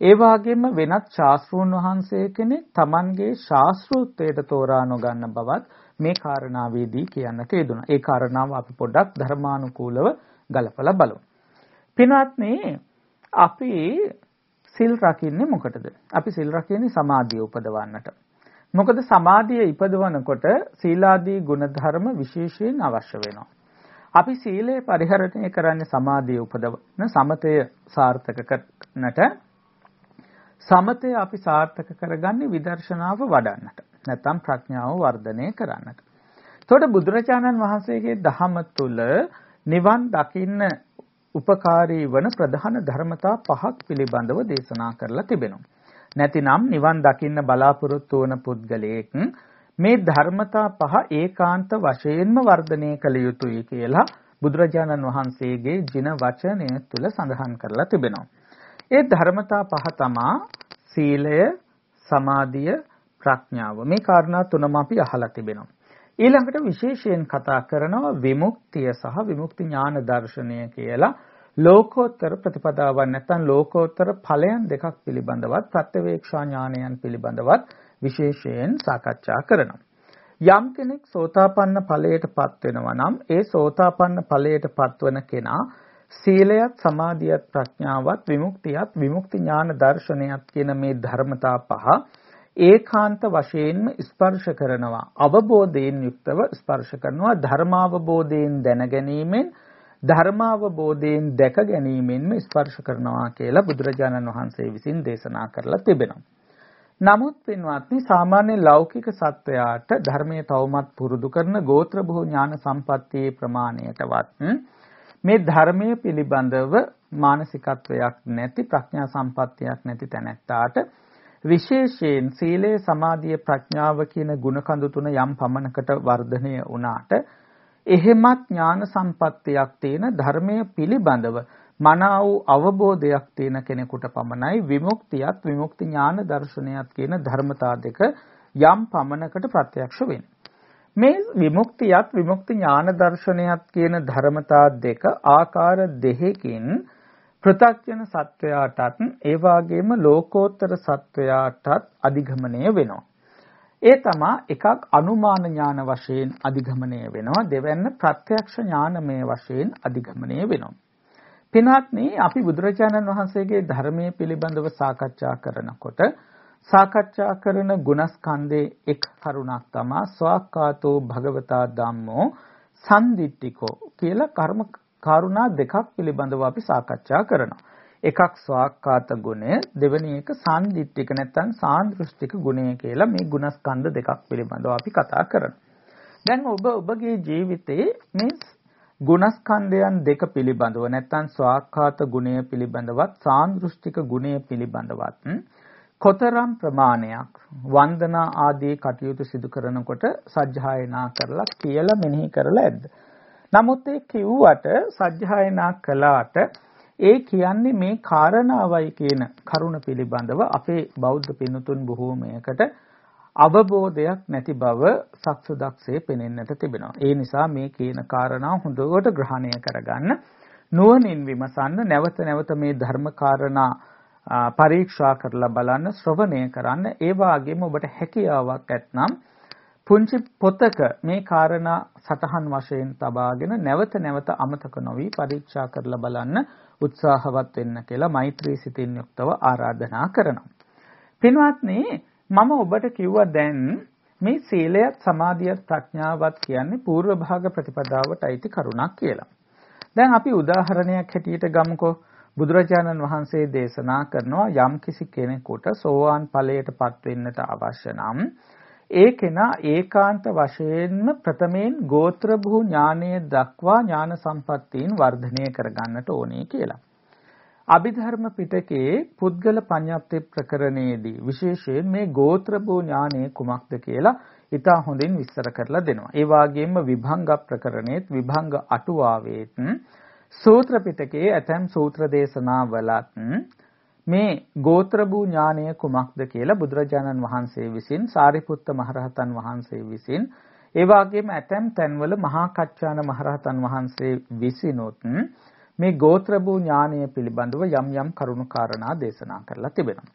ඒ වගේම වෙනත් ශාස්ත්‍රුන් වහන්සේ කෙනෙක් Tamanගේ ශාස්ත්‍රූත්වයට තෝරා නොගන්න බවත් මේ කාරණාවේදී කියන්නට යෙදුණා. ඒ කාරණාව අපි පොඩ්ඩක් ධර්මානුකූලව ගලපලා බලමු. පින්වත්නි අපි සිල් රකින්නේ මොකටද? අපි සිල් රකින්නේ සමාධිය උපදවන්නට. මොකද සමාධිය ඉපදවනකොට සීලාදී ගුණධර්ම විශේෂයෙන් අවශ්‍ය වෙනවා. අපි සීලය පරිහරණය කරන්නේ සමාධිය උපදවන සමතය සාර්ථක කරන්නට සමතය අපි සාර්ථක කරගන්නේ විදර්ශනාව වඩන්නට. නැත්නම් ප්‍රඥාව වර්ධනය කරන්නට. එතකොට බුදුරජාණන් වහන්සේගේ දහම තුල නිවන් දකින්න උපකාරී වන ප්‍රධාන ධර්මතා පහක් පිළිබඳව දේශනා කරලා තිබෙනවා. නැතිනම් නිවන් දකින්න බලාපොරොත්තු වන පුද්ගලයෙක් මේ ධර්මතා පහ ඒකාන්ත වශයෙන්ම වර්ධනය කළ යුතුයි කියලා බුදුරජාණන් වහන්සේගේ ජින වචනය තුල සඳහන් කරලා තිබෙනවා. ඒ ධර්මතා පහ තමා සීලය, සමාධිය, ප්‍රඥාව. මේ කාරණා තුනම අපි අහලා තිබෙනවා. ඊළඟට විශේෂයෙන් කතා කරනවා විමුක්තිය සහ විමුක්ති ඥාන දර්ශනය කියලා ලෝකෝත්තර ප්‍රතිපදාවක් නැත්නම් ලෝකෝත්තර ඵලයන් දෙකක් පිළිබඳවත් ප්‍රත්‍යවේක්ෂා ඥානයන් පිළිබඳවත් විශේෂයෙන් සාකච්ඡා කරනවා. යම් කෙනෙක් සෝතාපන්න ඵලයටපත් වෙනවා නම් ඒ සෝතාපන්න ඵලයටපත් වන කෙනා සීලයත් සමාධියත් ප්‍රඥාවත් විමුක්තියත් විමුක්ති ඥාන දර්ශනයත් කියන මේ ධර්මතා පහ ඒකාන්ත වශයෙන්ම ස්පර්ශ කරනවා අවබෝධයෙන් යුක්තව ස්පර්ශ කරනවා ධර්මාවබෝධයෙන් දැනගැනීමෙන් ධර්මාවබෝධයෙන් දැක ගැනීමෙන්ම ස්පර්ශ කරනවා කියලා බුදුරජාණන් වහන්සේ විසින් දේශනා කරලා තිබෙනවා. නමුත් පින්වත්නි සාමාන්‍ය ලෞකික සත්වයාට ධර්මයේ තවමත් පුරුදු කරන ගෝත්‍ර භෝ ඥාන සම්පත්තියේ ප්‍රමාණයටවත් මේ ධර්මයේ පිළිබඳව මානසිකත්වයක් නැති ප්‍රඥා සම්පත්තියක් නැති තැනැත්තාට විශේෂයෙන් සීලය සමාධිය ප්‍රඥාව කියන ගුණ කඳු තුන යම් පමණකට වර්ධනය වුණාට එහෙමත් ඥාන සම්පත්තියක් තියෙන ධර්මයේ පිළිබඳව මනා වූ අවබෝධයක් තියෙන කෙනෙකුට පමණයි විමුක්තියත් විමුක්ති ඥාන දර්ශනයත් කියන ධර්මතා දෙක යම් පමණකට ප්‍රත්‍යක්ෂ වෙන්නේ. මේ විමුක්තියත් විමුක්ති ඥාන දර්ශනයත් කියන ධර්මතා දෙක ආකාර දෙකකින් පෘථග්ජන සත්වයාටත් ඒ වගේම ලෝකෝත්තර සත්වයාටත් අධිගමනය වෙනවා. ඒ තමා එකක් අනුමාන ඥාන වශයෙන් අධිගමනය වෙනවා දෙවැන්න ප්‍රත්‍යක්ෂ ඥානමය වශයෙන් අධිගමනය වෙනවා. පින්වත්නි අපි බුදුරජාණන් වහන්සේගේ ධර්මයේ පිළිබඳව සාකච්ඡා කරනකොට සාකච්ඡා කරන ගුණස්කන්ධේ එක් කරුණක් තමා ස්වාක්කාතෝ භගවතා ධම්මෝ සම්දිට්ඨිකෝ කියලා කර්ම කරුණා දෙකක් පිළිබඳව අපි සාකච්ඡා කරනවා. එකක් ස්වාක්කාත ගුණය දෙවෙනි එක සම්දිට්ඨික නැත්නම් සාන්දෘෂ්ටික ගුණය කියලා මේ ගුණස්කන්ධ දෙකක් පිළිබඳව අපි කතා කරනවා. දැන් ඔබ ඔබගේ ජීවිතේ මේ ගුණස්කන්ධයන් දෙක පිළිබඳව නැත්නම් ස්වාක්ඛාත ගුණය පිළිබඳවත් සාන්දෘෂ්ටික ගුණය පිළිබඳවත් කොතරම් ප්‍රමාණයක් වන්දනා ආදී කටයුතු සිදු කරනකොට සජ්ජායනා කරලා කියලා මෙනෙහි කරලා ඇද්ද නමුත් ඒ කිව්වට සජ්ජායනා කළාට ඒ කියන්නේ මේ කාරණාවයි කියන කරුණ පිළිබඳව අපේ බෞද්ධ පින්තුන් බොහෝමයකට අවබෝධයක් නැති බව සක්සුදක්සේ පෙනෙන්නට තිබෙනවා. ඒ නිසා මේ කියන කාරණා හොඳට ග්‍රහණය කරගන්න නුවණින් විමසන්න නැවත නැවත මේ ධර්ම කාරණා පරීක්ෂා කරලා බලන්න ශ්‍රවණය කරන්න ඒ වගේම ඔබට හැකියාවක් ඇත්නම් පුංචි පොතක මේ කාරණා සටහන් වශයෙන් තබාගෙන නැවත නැවත අමතක නොවි පරීක්ෂා කරලා බලන්න උත්සාහවත් වෙන්න කියලා මෛත්‍රී සිතින් යුක්තව ආරාධනා කරනවා. පින්වත්නි මම ඔබට කිව්වා දැන් මේ සීලයත් සමාධියත් ප්‍රඥාවත් කියන්නේ పూర్ව භාග ප්‍රතිපදාවට අයිති කරුණක් කියලා. දැන් අපි උදාහරණයක් හැටියට ගමුකෝ බුදුරජාණන් වහන්සේ දේශනා කරනවා යම් කිසි කෙනෙකුට සෝවාන් ඵලයටපත් වෙන්නට අවශ්‍ය නම් ඒ කෙනා ඒකාන්ත වශයෙන්ම ප්‍රථමයෙන් ගෝත්‍ර භූ ඥානය දක්වා ඥාන සම්පත්තීන් වර්ධනය කරගන්නට ඕනේ කියලා. අභිධර්ම පිටකයේ පුද්ගල පඤ්ඤාප්ති ප්‍රකරණයේදී විශේෂයෙන් මේ ගෝත්‍රභෝ ඥානය කුමක්ද කියලා ඉතා හොඳින් විස්තර කරලා දෙනවා. ඒ වගේම විභංග ප්‍රකරණයේත් විභංග අටුවාවේත් සූත්‍ර පිටකයේ ඇතැම් සූත්‍ර දේශනාවලත් මේ ගෝත්‍රභූ ඥානය කුමක්ද කියලා බුදුරජාණන් වහන්සේ විසින් සාරිපුත්ත මහරහතන් වහන්සේ විසින් ඒ වගේම ඇතැම් තැන්වල මහා කච්චාන මහරහතන් වහන්සේ විසිනුත් මේ ගෝත්‍රභූ ඥානය පිළිබඳව යම් යම් කරුණු කාරණා දේශනා කරලා තිබෙනවා.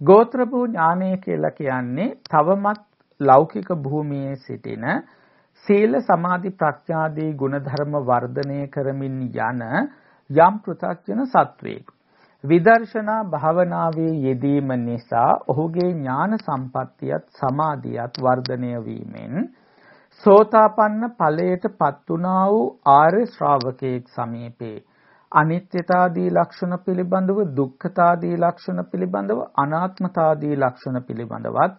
ගෝත්‍රභූ ඥානය කියලා කියන්නේ තවමත් ලෞකික භූමියේ සිටින සීල සමාධි ප්‍රඥාදී ගුණධර්ම වර්ධනය කරමින් යන යම් පෘථග්ජන සත්වයෙක්. විදර්ශනා භාවනාවේ යෙදීම නිසා ඔහුගේ ඥාන සම්පත්තියත් සමාධියත් වර්ධනය වීමෙන් සෝතාපන්න ඵලයට පත් වුණා වූ ආර්ය ශ්‍රාවකයෙක් සමීපේ. අනිත්‍යතාදී ලක්ෂණ පිළිබඳව දුක්ඛතාදී ලක්ෂණ පිළිබඳව අනාත්මතාදී ලක්ෂණ පිළිබඳවත්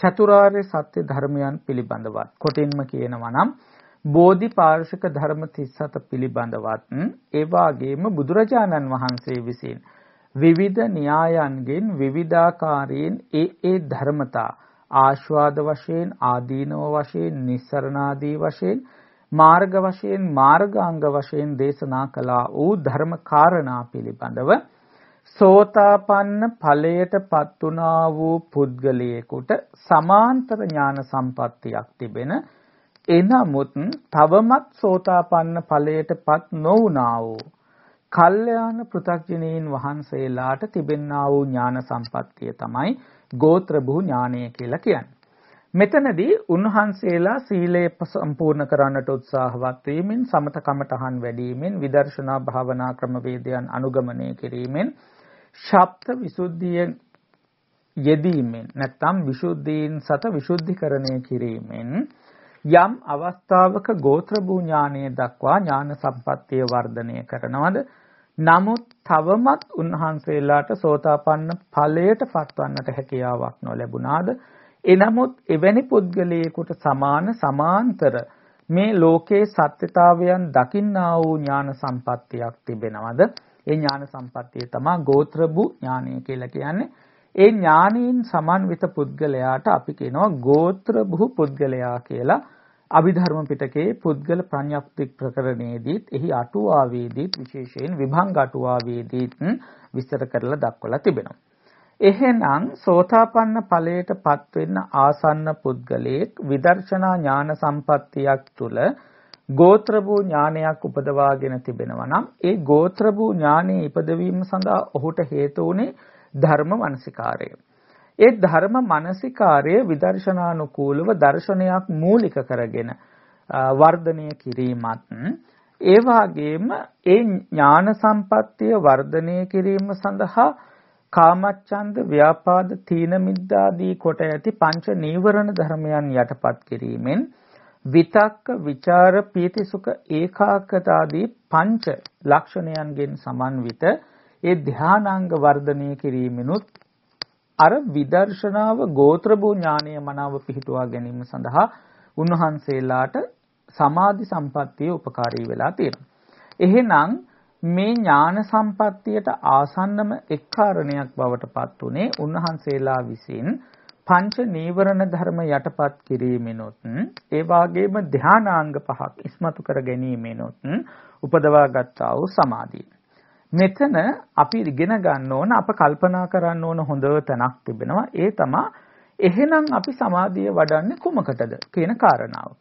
චතුරාර්ය සත්‍ය ධර්මයන් පිළිබඳවත්. කොටින්ම කියනවා නම් බෝධිපාර්ශික ධර්ම 37 පිළිබඳවත්. ඒ වාගේම බුදුරජාණන් වහන්සේ විසින් විවිධ න්‍යායන්ගෙන් විවිධාකාරයෙන් ඒ ඒ ධර්මතා ආස්වාද වශයෙන් ආදීනව වශයෙන් නිස්සරණාදී වශයෙන් මාර්ග වශයෙන් මාර්ගාංග වශයෙන් දේශනා කළා වූ ධර්ම කාරණා පිළිබඳව සෝතාපන්න ඵලයට පත් වුණා වූ පුද්ගලයෙකුට සමාන්තර ඥාන සම්පත්තියක් තිබෙන එනමුත් තවමත් සෝතාපන්න ඵලයට පත් නොවුණා වූ කල්යාණ පෘථග්ජනීන් වහන්සේලාට තිබෙන්නා වූ ඥාන සම්පත්තිය තමයි ගෝත්‍ර භූ ඥානය කියලා කියන්නේ. මෙතනදී උන්වහන්සේලා සීලය සම්පූර්ණ කරන්නට උත්සාහවත් වීමෙන් සමත කමඨහන් වැඩිවීමෙන් විදර්ශනා භාවනා ක්‍රමවේදයන් අනුගමනය කිරීමෙන් ශබ්ද විසුද්ධිය යෙදීමෙන් නැත්නම් විසුද්ධීන් සත විසුද්ධිකරණය කිරීමෙන් යම් අවස්ථාවක ගෝත්‍ර භූ ඥානය දක්වා ඥාන සම්පත්තිය වර්ධනය කරනවද නමුත් තවමත් උන්වහන්සේලාට සෝතාපන්න ඵලයට පත්වන්නට හැකියාවක් නොලැබුණාද? එනමුත් එවැනි පුද්ගලයෙකුට සමාන සමාන්තර මේ ලෝකේ සත්‍යතාවයන් දකින්නා වූ ඥාන සම්පත්තියක් තිබෙනවද? ඒ ඥාන සම්පත්තිය තමයි ගෝත්‍රභු ඥානය කියලා කියන්නේ. ඒ ඥානීන් සමන්විත පුද්ගලයාට අපි කියනවා ගෝත්‍රභු පුද්ගලයා කියලා. අභිධර්ම පිටකයේ පුද්ගල ප්‍රඥප්ති ප්‍රකරණයේදීත් එහි අටුවාවේදීත් විශේෂයෙන් විභංග අටුවාවේදීත් විස්තර කරලා දක්වලා තිබෙනවා. එහෙනම් සෝතාපන්න ඵලයට පත් වෙන්න ආසන්න පුද්ගලයෙක් විදර්ශනා ඥාන සම්පත්තියක් තුළ ගෝත්‍ර වූ ඥානයක් උපදවාගෙන තිබෙනවා නම් ඒ ගෝත්‍ර වූ ඥානයේ ඉපදවීම සඳහා ඔහුට හේතු වුණේ ධර්ම මානසිකාරය. ඒ ධර්ම මානසිකාර්ය විදර්ශනානුකූලව දර්ශනයක් මූලික කරගෙන වර්ධනය කිරීමත් ඒ වගේම ඒ ඥාන සම්පත්තිය වර්ධනය කිරීම සඳහා කාමච්ඡන්ද ව්‍යාපාද තීන මිද්දාදී කොට ඇති පංච නීවරණ ධර්මයන් යටපත් කිරීමෙන් විතක්ක ਵਿਚාර පීති සුඛ ඒකාග්‍රතාදී පංච ලක්ෂණයන්ගෙන් සමන්විත ඒ ධානාංග වර්ධනය කිරීමෙනුත් අර විදර්ශනාව ගෝත්‍රභූ ඥානය මනාව පිහිටුවා ගැනීම සඳහා උන්වහන්සේලාට සමාධි සම්පත්තිය උපකාරී වෙලා තියෙනවා. එහෙනම් මේ ඥාන සම්පත්තියට ආසන්නම එක් කාරණයක් බවට පත් උනේ උන්වහන්සේලා විසින් පංච නීවරණ ධර්ම යටපත් කිරීමෙනොත් ඒ වාගේම ධානාංග පහක් ඉස්මතු කර ගැනීමෙනොත් උපදවා ගත්තා වූ සමාධිය. මෙතන අපි ඉගෙන ගන්න ඕන අප කල්පනා කරන්න ඕන හොඳ තැනක් තිබෙනවා ඒ තමා එහෙනම් අපි සමාධිය වඩන්නේ කුමකටද කියන කාරණාව.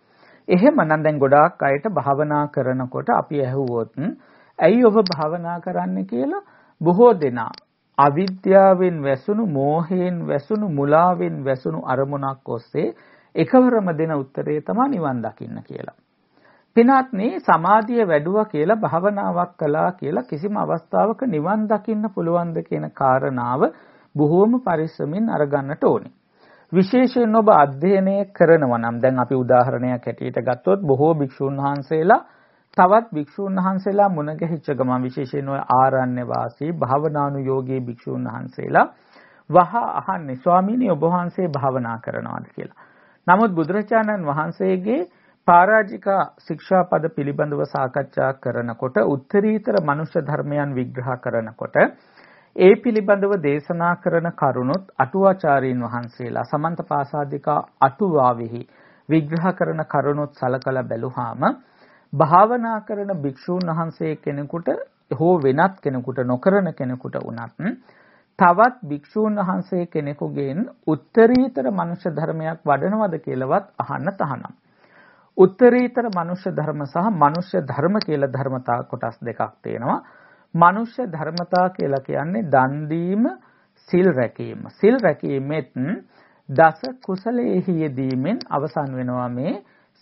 එහෙමනම් දැන් ගොඩාක් අයට භාවනා කරනකොට අපි ඇහුවොත් ඇයි ඔබ භාවනා කරන්න කියලා බොහෝ දෙනා අවිද්‍යාවෙන් වැසුණු මෝහයෙන් වැසුණු මුලාවෙන් වැසුණු අරමුණක් ඔස්සේ එකවරම දෙන උත්තරේ තමයි නිවන් දකින්න කියලා. පිනාත්නි සමාධිය වැඩුවා කියලා භාවනාවක් කළා කියලා කිසිම අවස්ථාවක නිවන් දකින්න පුළුවන්ද කියන කාරණාව බොහෝම පරිස්සමින් අරගන්නට ඕනේ. විශේෂයෙන් ඔබ අධ්‍යයනය කරනවා නම් දැන් අපි උදාහරණයක් හැටියට ගත්තොත් බොහෝ භික්ෂුන් වහන්සේලා තවත් භික්ෂුන් වහන්සේලා මුණ ගැහිච්ච ගමන් විශේෂයෙන් ඔය ආරණ්‍ය වාසී භාවනානුයෝගී භික්ෂුන් වහන්සේලා වහ අහන්නේ ස්වාමීනි ඔබ වහන්සේ භාවනා කරනවාද කියලා. නමුත් බුදුරජාණන් වහන්සේගේ පරාජිකා ශික්ෂාපද පිළිබඳව සාකච්ඡා කරනකොට උත්තරීතර මනුෂ්‍ය ධර්මයන් විග්‍රහ කරනකොට ඒ පිළිබඳව දේශනා කරන කරුණොත් අටුවාචාරීන් වහන්සේලා සමන්ත පාසාදිකා අටුවාවෙහි විග්‍රහ කරන කරුණොත් සලකලා බැලුවාම භාවනා කරන භික්ෂූන් වහන්සේ කෙනෙකුට හෝ වෙනත් කෙනෙකුට නොකරන කෙනෙකුට වුණත් තවත් භික්ෂූන් වහන්සේ කෙනෙකුගෙන් උත්තරීතර මනුෂ්‍ය ධර්මයක් වඩනවද කියලාවත් අහන්න තහනම්. උත්තරීතර මනුෂ්‍ය ධර්ම සහ මනුෂ්‍ය ධර්ම කියලා ධර්මතා කොටස් දෙකක් තියෙනවා. මනුෂ්‍ය ධර්මතා කියලා කියන්නේ දන් දීම, සිල් රැකීම. සිල් රැකීමෙත් දස කුසලයේහි යෙදීමෙන් අවසන් වෙනවා මේ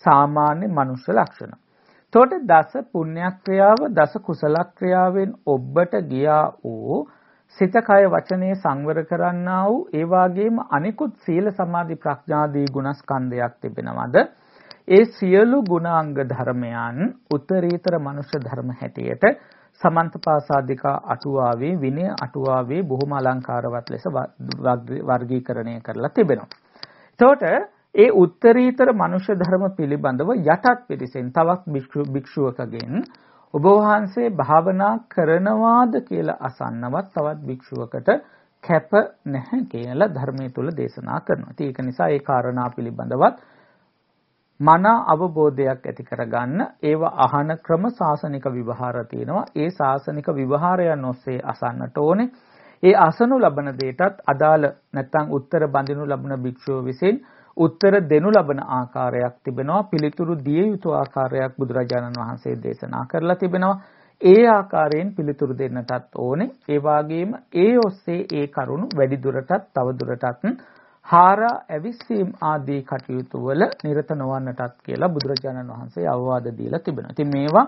සාමාන්‍ය මනුෂ්‍ය ලක්ෂණ. එතකොට දස පුණ්‍යක්‍රියාව දස කුසලක්‍රියාවෙන් ඔබට ගියා වූ සිත කය වචනේ සංවර කරන්නා වූ ඒ වාගේම අනිකුත් සීල සමාධි ප්‍රඥාදී ගුණස්කන්ධයක් තිබෙනවද? ඒ සියලු ගුණාංග ධර්මයන් උත්තරීතර මනුෂ්‍ය ධර්ම හැටියට සමන්තපාසාදිකා අටුවාවේ විනය අටුවාවේ බොහොම අලංකාරවත් ලෙස වර්ගීකරණය කරලා තිබෙනවා. එතකොට ඒ උත්තරීතර මනුෂ්‍ය ධර්ම පිළිබඳව යටත් පිරිසෙන් තවත් භික්ෂුවකගෙන් ඔබ වහන්සේ භාවනා කරනවාද කියලා අසන්නවත් තවත් භික්ෂුවකට කැප නැහැ කියලා ධර්මයේ තුල දේශනා කරනවා. ඒක නිසා ඒ කාරණා පිළිබඳවත් මන අවබෝධයක් ඇති කරගන්න ඒව අහන ක්‍රම සාසනික විවහාර තියෙනවා. ඒ සාසනික විවහාරයන් ඔස්සේ අසන්නට ඕනේ. ඒ අසනු ලබන දෙයටත් අදාළ නැත්නම් උත්තර බඳිනු ලබන භික්ෂුව විසින් උත්තර දෙනු ලබන ආකාරයක් තිබෙනවා. පිළිතුරු දිය යුතු ආකාරයක් බුදුරජාණන් වහන්සේ දේශනා කරලා තිබෙනවා. ඒ ආකාරයෙන් පිළිතුරු දෙන්නටත් ඕනේ. ඒ වගේම ඒ ඔස්සේ ඒ කරුණු වැඩි දුරටත් තව දුරටත් හාරා ඇවිස්සීම් ආදී කටයුතු වල නිරත නොවන්නටත් කියලා බුදුරජාණන් වහන්සේ අවවාද දීලා තිබෙනවා. ඉතින් මේවා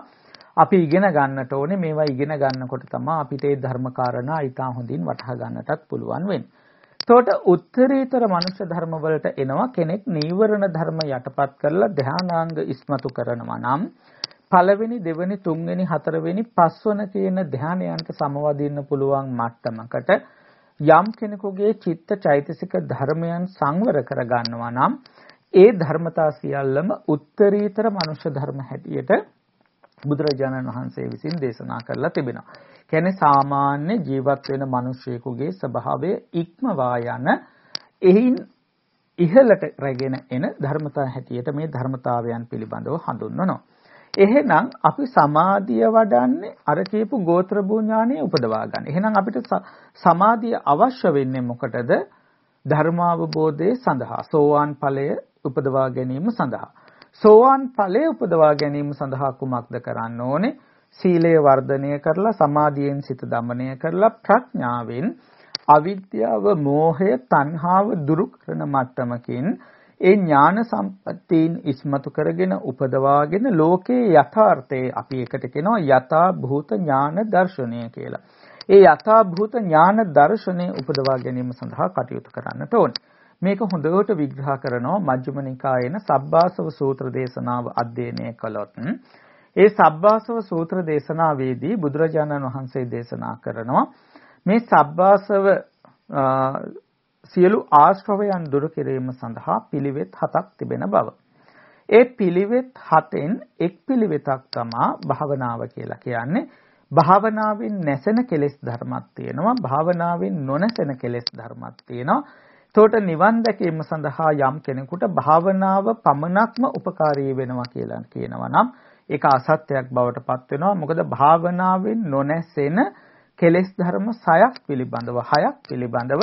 අපි ඉගෙන ගන්නට ඕනේ. මේවා ඉගෙන ගන්නකොට තමයි අපිට ඒ ධර්ම කාරණා ඊටා හොඳින් වටහා ගන්නටත් පුළුවන් වෙන්නේ. එතකොට උත්තරීතර මනුෂ්‍ය ධර්ම වලට එනවා කෙනෙක් නීවරණ ධර්ම යටපත් කරලා ධානාංග ඉස්මතු කරනවා නම් පළවෙනි දෙවෙනි තුන්වෙනි හතරවෙනි පස්වන කියන ධානයන්ට සමවදින්න පුළුවන් මට්ටමකට යම් කෙනෙකුගේ චිත්ත චෛතසික ධර්මයන් සංවර කර ගන්නවා නම් ඒ ධර්මතා සියල්ලම උත්තරීතර මනුෂ්‍ය ධර්ම හැටියට බුදුරජාණන් වහන්සේ විසින් දේශනා කරලා තිබෙනවා. කියන්නේ සාමාන්‍ය ජීවත් වෙන මිනිසෙකුගේ ස්වභාවය ඉක්මවා යන එයින් ඉහළට රැගෙන එන ධර්මතා හැටියට මේ ධර්මතාවයන් පිළිබඳව හඳුන්වනවා. එහෙනම් අපි සමාධිය වඩන්නේ අර කියපු ගෝත්‍ර භූඥානෙ උපදවා ගන්න. එහෙනම් අපිට සමාධිය අවශ්‍ය වෙන්නේ මොකටද? ධර්මාවබෝධය සඳහා සෝවාන් ඵලය උපදවා ගැනීම සඳහා. සෝවාන් ඵලය උපදවා ගැනීම සඳහා කුමක්ද කරන්න ඕනේ? සීලය වර්ධනය කරලා සමාධියෙන් සිත දමනය කරලා ප්‍රඥාවෙන් අවිද්‍යාව, මෝහය, තණ්හාව දුරු කරන මට්ටමකින් ඒ ඥාන සම්පත්තීන් ඉස්මතු කරගෙන උපදවාගෙන ලෝකේ යථාර්ථයේ අපි එකට කියනවා යථා භූත ඥාන දර්ශනය කියලා. ඒ යථා භූත ඥාන දර්ශනය උපදවා ගැනීම සඳහා කටයුතු කරන්නට ඕනේ. මේක හොඳට විග්‍රහ කරනවා මජ්ක්‍ධිම නිකායේන සබ්බාසව සූත්‍ර දේශනාව අධ්‍යයනය කළොත් ඒ සබ්බාසව සූත්‍ර දේශනාවේදී බුදුරජාණන් වහන්සේ දේශනා කරනවා මේ සබ්බාසව සියලු ආශ්‍රවයන් දුරු කිරීම සඳහා පිළිවෙත් හතක් තිබෙන බව. ඒ පිළිවෙත් හතෙන් එක් පිළිවෙතක් තමා භාවනාව කියලා කියන්නේ. භාවනාවෙන් නැසෙන කෙලෙස් ධර්මයක් තියෙනවා. භාවනාවෙන් නොනැසෙන කෙලෙස් ධර්මයක් තියෙනවා. එතකොට නිවන් දැකීම සඳහා යම් කෙනෙකුට භාවනාව පමණක්ම උපකාරී වෙනවා කියලා කියනවා නම් ඒක අසත්‍යයක් බවට පත් වෙනවා. මොකද භාවනාවෙන් නොනැසෙන කෙලෙස් ධර්ම 6ක් පිළිබඳව 6ක් පිළිබඳව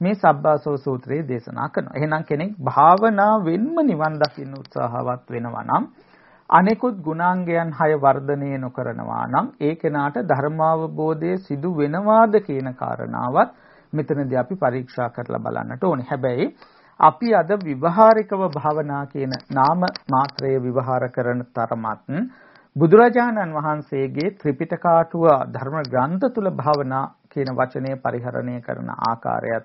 මේ සබ්බාසව සූත්‍රයේ දේශනා කරනවා. එහෙනම් කෙනෙක් භාවනාවෙන්ම නිවන් දකින්න උත්සාහවත් වෙනවා නම් අනෙකුත් ගුණාංගයන් 6 වර්ධනය නොකරනවා නම් ඒ කෙනාට ධර්මාවබෝධය සිදු වෙනවාද කියන කාරණාවත් මෙතනදී අපි පරීක්ෂා කරලා බලන්නට ඕනේ. හැබැයි අපි අද විවහාරිකව භාවනා කියන නාම මාත්‍රය විවහාර කරන තරමත් බුදුරජාණන් වහන්සේගේ ත්‍රිපිටකාටුව ධර්ම ග්‍රන්ථ තුල භාවනා කියන වචනය පරිහරණය කරන ආකාරයත්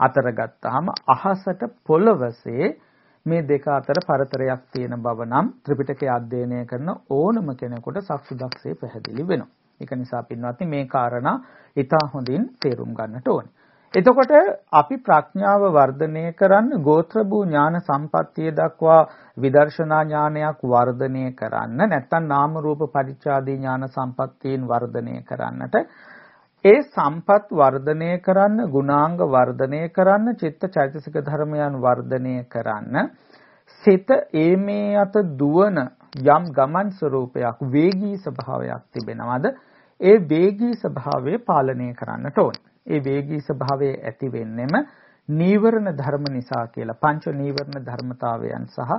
අතර ගත්තාම අහසට පොළවසේ මේ දෙක අතර පරතරයක් තියෙන බව නම් ත්‍රිපිටකය අධ්‍යයනය කරන ඕනම කෙනෙකුට සක්සුදක්සේ පැහැදිලි වෙනවා. ඒක නිසා පින්වත්නි මේ කාරණා ඊට හොඳින් තේරුම් ගන්නට ඕනේ. එතකොට අපි ප්‍රඥාව වර්ධනය කරන්න ගෝත්‍ර භූ ඥාන සම්පත්තිය දක්වා විදර්ශනා ඥානයක් වර්ධනය කරන්න නැත්නම් නාම රූප පරිච්ඡාදී ඥාන සම්පත්තියෙන් වර්ධනය කරන්නට ඒ සම්පත් වර්ධනය කරන්න ගුණාංග වර්ධනය කරන්න චිත්ත චෛතසික ධර්මයන් වර්ධනය කරන්න සිත ඒ මේ අත දුවන යම් ගමන් ස්වરૂපයක් වේගී ස්වභාවයක් තිබෙනවද? ඒ වේගී ස්වභාවය පාලනය කරන්නට ඕනේ. ඒ වේගී ස්වභාවය ඇති වෙන්නෙම නීවරණ ධර්ම නිසා කියලා පංච නීවරණ ධර්මතාවයන් සහ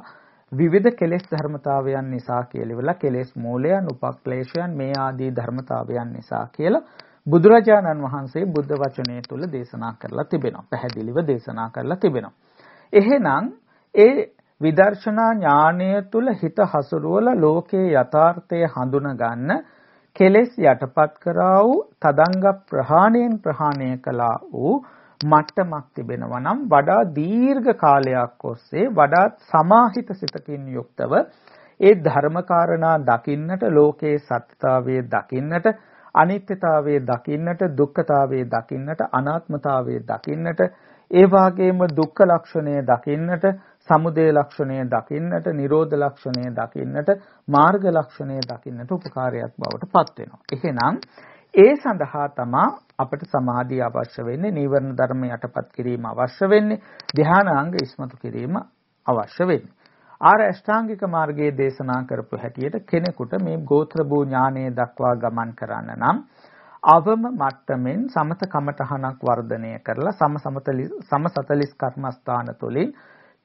විවිධ කෙලෙස් ධර්මතාවයන් නිසා කියලා කෙලෙස් මූලයන් උපක්ලේශයන් මේ ආදී ධර්මතාවයන් නිසා කියලා බුදුරජාණන් වහන්සේ බුද්ධ වචනය තුල දේශනා කරලා තිබෙනවා. පැහැදිලිව දේශනා කරලා තිබෙනවා. එහෙනම් ඒ විදර්ශනා ඥානය තුල හිත හසුරුවලා ලෝකයේ යථාර්ථය හඳුන ගන්න කෙලෙස් යටපත් කරා වූ තදංග ප්‍රහාණයෙන් ප්‍රහාණය කළා වූ මට්ටමක් තිබෙනවා නම් වඩා දීර්ඝ කාලයක් ඔස්සේ වඩා සමාහිත සිතකින් යුක්තව ඒ ධර්මකාරණා දකින්නට ලෝකේ සත්‍යතාවයේ දකින්නට අනිත්‍යතාවයේ දකින්නට දුක්ඛතාවයේ දකින්නට අනාත්මතාවයේ දකින්නට ඒ වාගේම දුක්ඛ ලක්ෂණය දකින්නට සමුදය ලක්ෂණය දකින්නට, නිරෝධ ලක්ෂණය දකින්නට, මාර්ග ලක්ෂණය දකින්නට උපකාරයක් බවට පත් වෙනවා. එහෙනම් ඒ සඳහා තමා අපට සමාධිය අවශ්‍ය වෙන්නේ, නීවරණ ධර්ම යටපත් කිරීම අවශ්‍ය වෙන්නේ, ධානාංග ඉස්මතු කිරීම අවශ්‍ය වෙන්නේ. ආර අෂ්ටාංගික මාර්ගයේ දේශනා කරපු හැටියට කෙනෙකුට මේ ගෝත්‍ර භූ ඥානය දක්වා ගමන් කරන්න නම් අවම මට්ටමින් සමත කමඨහනක් වර්ධනය කරලා සම සම 40 කර්මස්ථාන තුලින්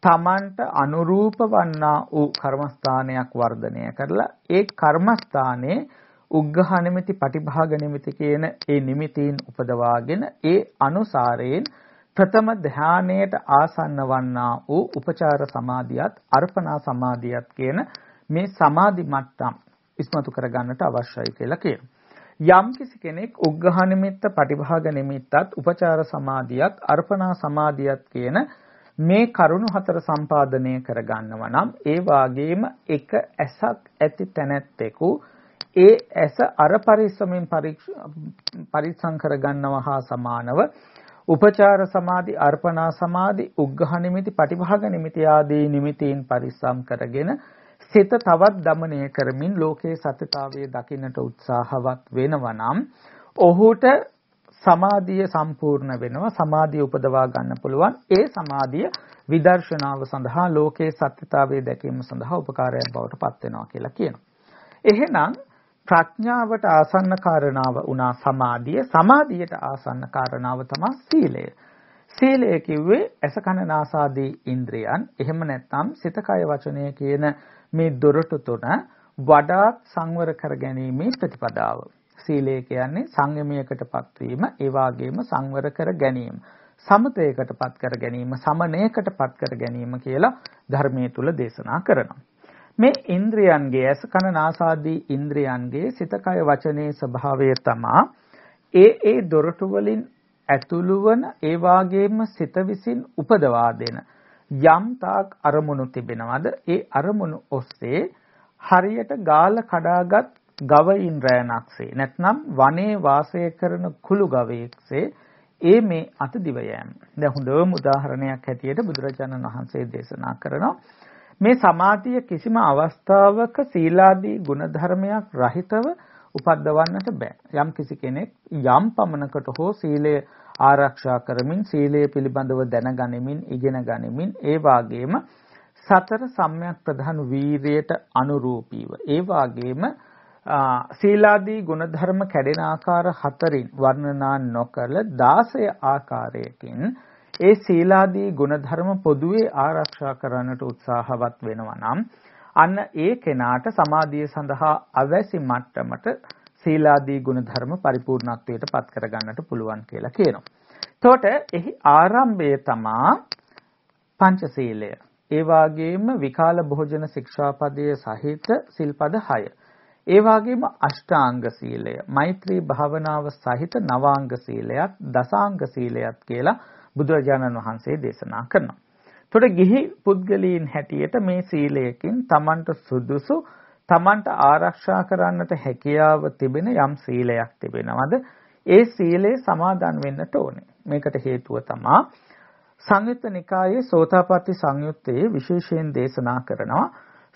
තමන්ට අනුරූප වන්නා වූ කර්මස්ථානයක් වර්ධනය කරලා ඒ කර්මස්ථානයේ උග්ඝහ නිමිති පටිභාග නිමිති කියන ඒ නිමිතීන් උපදවාගෙන ඒ අනුසාරයෙන් ප්‍රථම ධානයට ආසන්න වන්නා වූ උපචාර සමාධියත් අර්පණා සමාධියත් කියන මේ සමාධි මට්ටම් ඉස්මතු කරගන්නට අවශ්‍යයි කියලා කියනවා. යම් කිසි කෙනෙක් උග්ඝහ නිමිත්ත, පටිභාග නිමිත්තත්, උපචාර සමාධියත්, අර්පණා සමාධියත් කියන මේ කරුණු හතර සම්පාදනය කරගන්නවා නම් ඒ වාගේම එක ඇසක් ඇති තැනැත්තෙකු ඒ ඇස අර පරිස්සමෙන් පරිස්සම් කරගන්නවා හා සමානව උපචාර සමාධි, අර්පණා සමාධි, උග්ඝහ නිමිති, පටිභාග නිමිති ආදී නිමිතීන් පරිස්සම් කරගෙන සිත තවත් দমনය කරමින් ලෝකයේ සත්‍යතාවය දකින්නට උත්සාහවත් වෙනවා නම් ඔහුට සමාධිය සම්පූර්ණ වෙනවා සමාධිය උපදවා ගන්න පුළුවන් ඒ සමාධිය විදර්ශනාව සඳහා ලෝකේ සත්‍යතාවයේ දැකීම සඳහා උපකාරයක් බවට පත් වෙනවා කියලා කියනවා. එහෙනම් ප්‍රඥාවට ආසන්න කාරණාව උනා සමාධිය සමාධියට ආසන්න කාරණාව තමයි සීලය. සීලය කිව්වේ ඇස කන නාසාදී ඉන්ද්‍රියන් එහෙම නැත්නම් සිත කය වචනය කියන මේ දොරටු තුන වඩාත් සංවර කර ගැනීමේ ප්‍රතිපදාව. සීලය කියන්නේ සංයමයකටපත් වීම, ඒ වගේම සංවර කර ගැනීම. සමතයකටපත් කර ගැනීම, සමනයකටපත් කර ගැනීම කියලා ධර්මයේ තුල දේශනා කරනවා. මේ ඉන්ද්‍රයන්ගේ ඇස කන නාසාදී ඉන්ද්‍රයන්ගේ සිත කය වචනේ ස්වභාවය තමා ඒ ඒ දොරටු වලින් ඇතුළු වන ඒ වාගේම සිත විසින් උපදවා දෙන යම් තාක් අරමුණු තිබෙනවද ඒ අරමුණු ඔස්සේ හරියට ගාල කඩාගත් ගවයින් රෑනක්සේ නැත්නම් වනයේ වාසය කරන කුළු ගවයෙක්සේ ඒ මේ අත දිව යෑම. දැන් හොඳම උදාහරණයක් හැටියට බුදුරජාණන් වහන්සේ දේශනා කරනවා මේ සමාධිය කිසිම අවස්ථාවක සීලාදී ගුණධර්මයක් රහිතව උපද්දවන්නට බෑ. යම් කිසි කෙනෙක් යම් පමණකට හෝ සීලය ආරක්ෂා කරමින් සීලය පිළිබඳව දැනගනිමින් ඉගෙන ගනිමින් ඒ වාගේම සතර සම්‍යක් ප්‍රධාන වීරියට අනුරූපීව ඒ වාගේම සීලාදී ගුණධර්ම කැඩෙන ආකාර හතරින් වර්ණනා නොකළ 16 ආකාරයකින් ඒ සීලාදී ගුණධර්ම පොදුවේ ආරක්ෂා කරන්නට උත්සාහවත් වෙනවා නම් අන්න ඒ කෙනාට සමාධිය සඳහා අවැසි මට්ටමට සීලාදී ගුණධර්ම පරිපූර්ණත්වයට පත් කරගන්නට පුළුවන් කියලා කියනවා. එතකොට එහි ආරම්භය තමා පංචශීලය. ඒ වගේම විකාල භෝජන ශික්ෂාපදයේ සහිත සිල්පද 6. ඒ වගේම අෂ්ටාංග සීලය, මෛත්‍රී භාවනාව සහිත නවාංග සීලයත්, දසාංග සීලයත් කියලා බුදුරජාණන් වහන්සේ දේශනා කරනවා. එතකොට ගිහි පුද්ගලයන් හැටියට මේ සීලයකින් Tamanට සුදුසු Tamanට ආරක්ෂා කරන්නට හැකියාව තිබෙන යම් සීලයක් තිබෙනවද? ඒ සීලය සමාදන් වෙන්නට ඕනේ. මේකට හේතුව තමා සංයුත්ත නිකායේ සෝතාපට්ටි සංයුත්තේ විශේෂයෙන් දේශනා කරනවා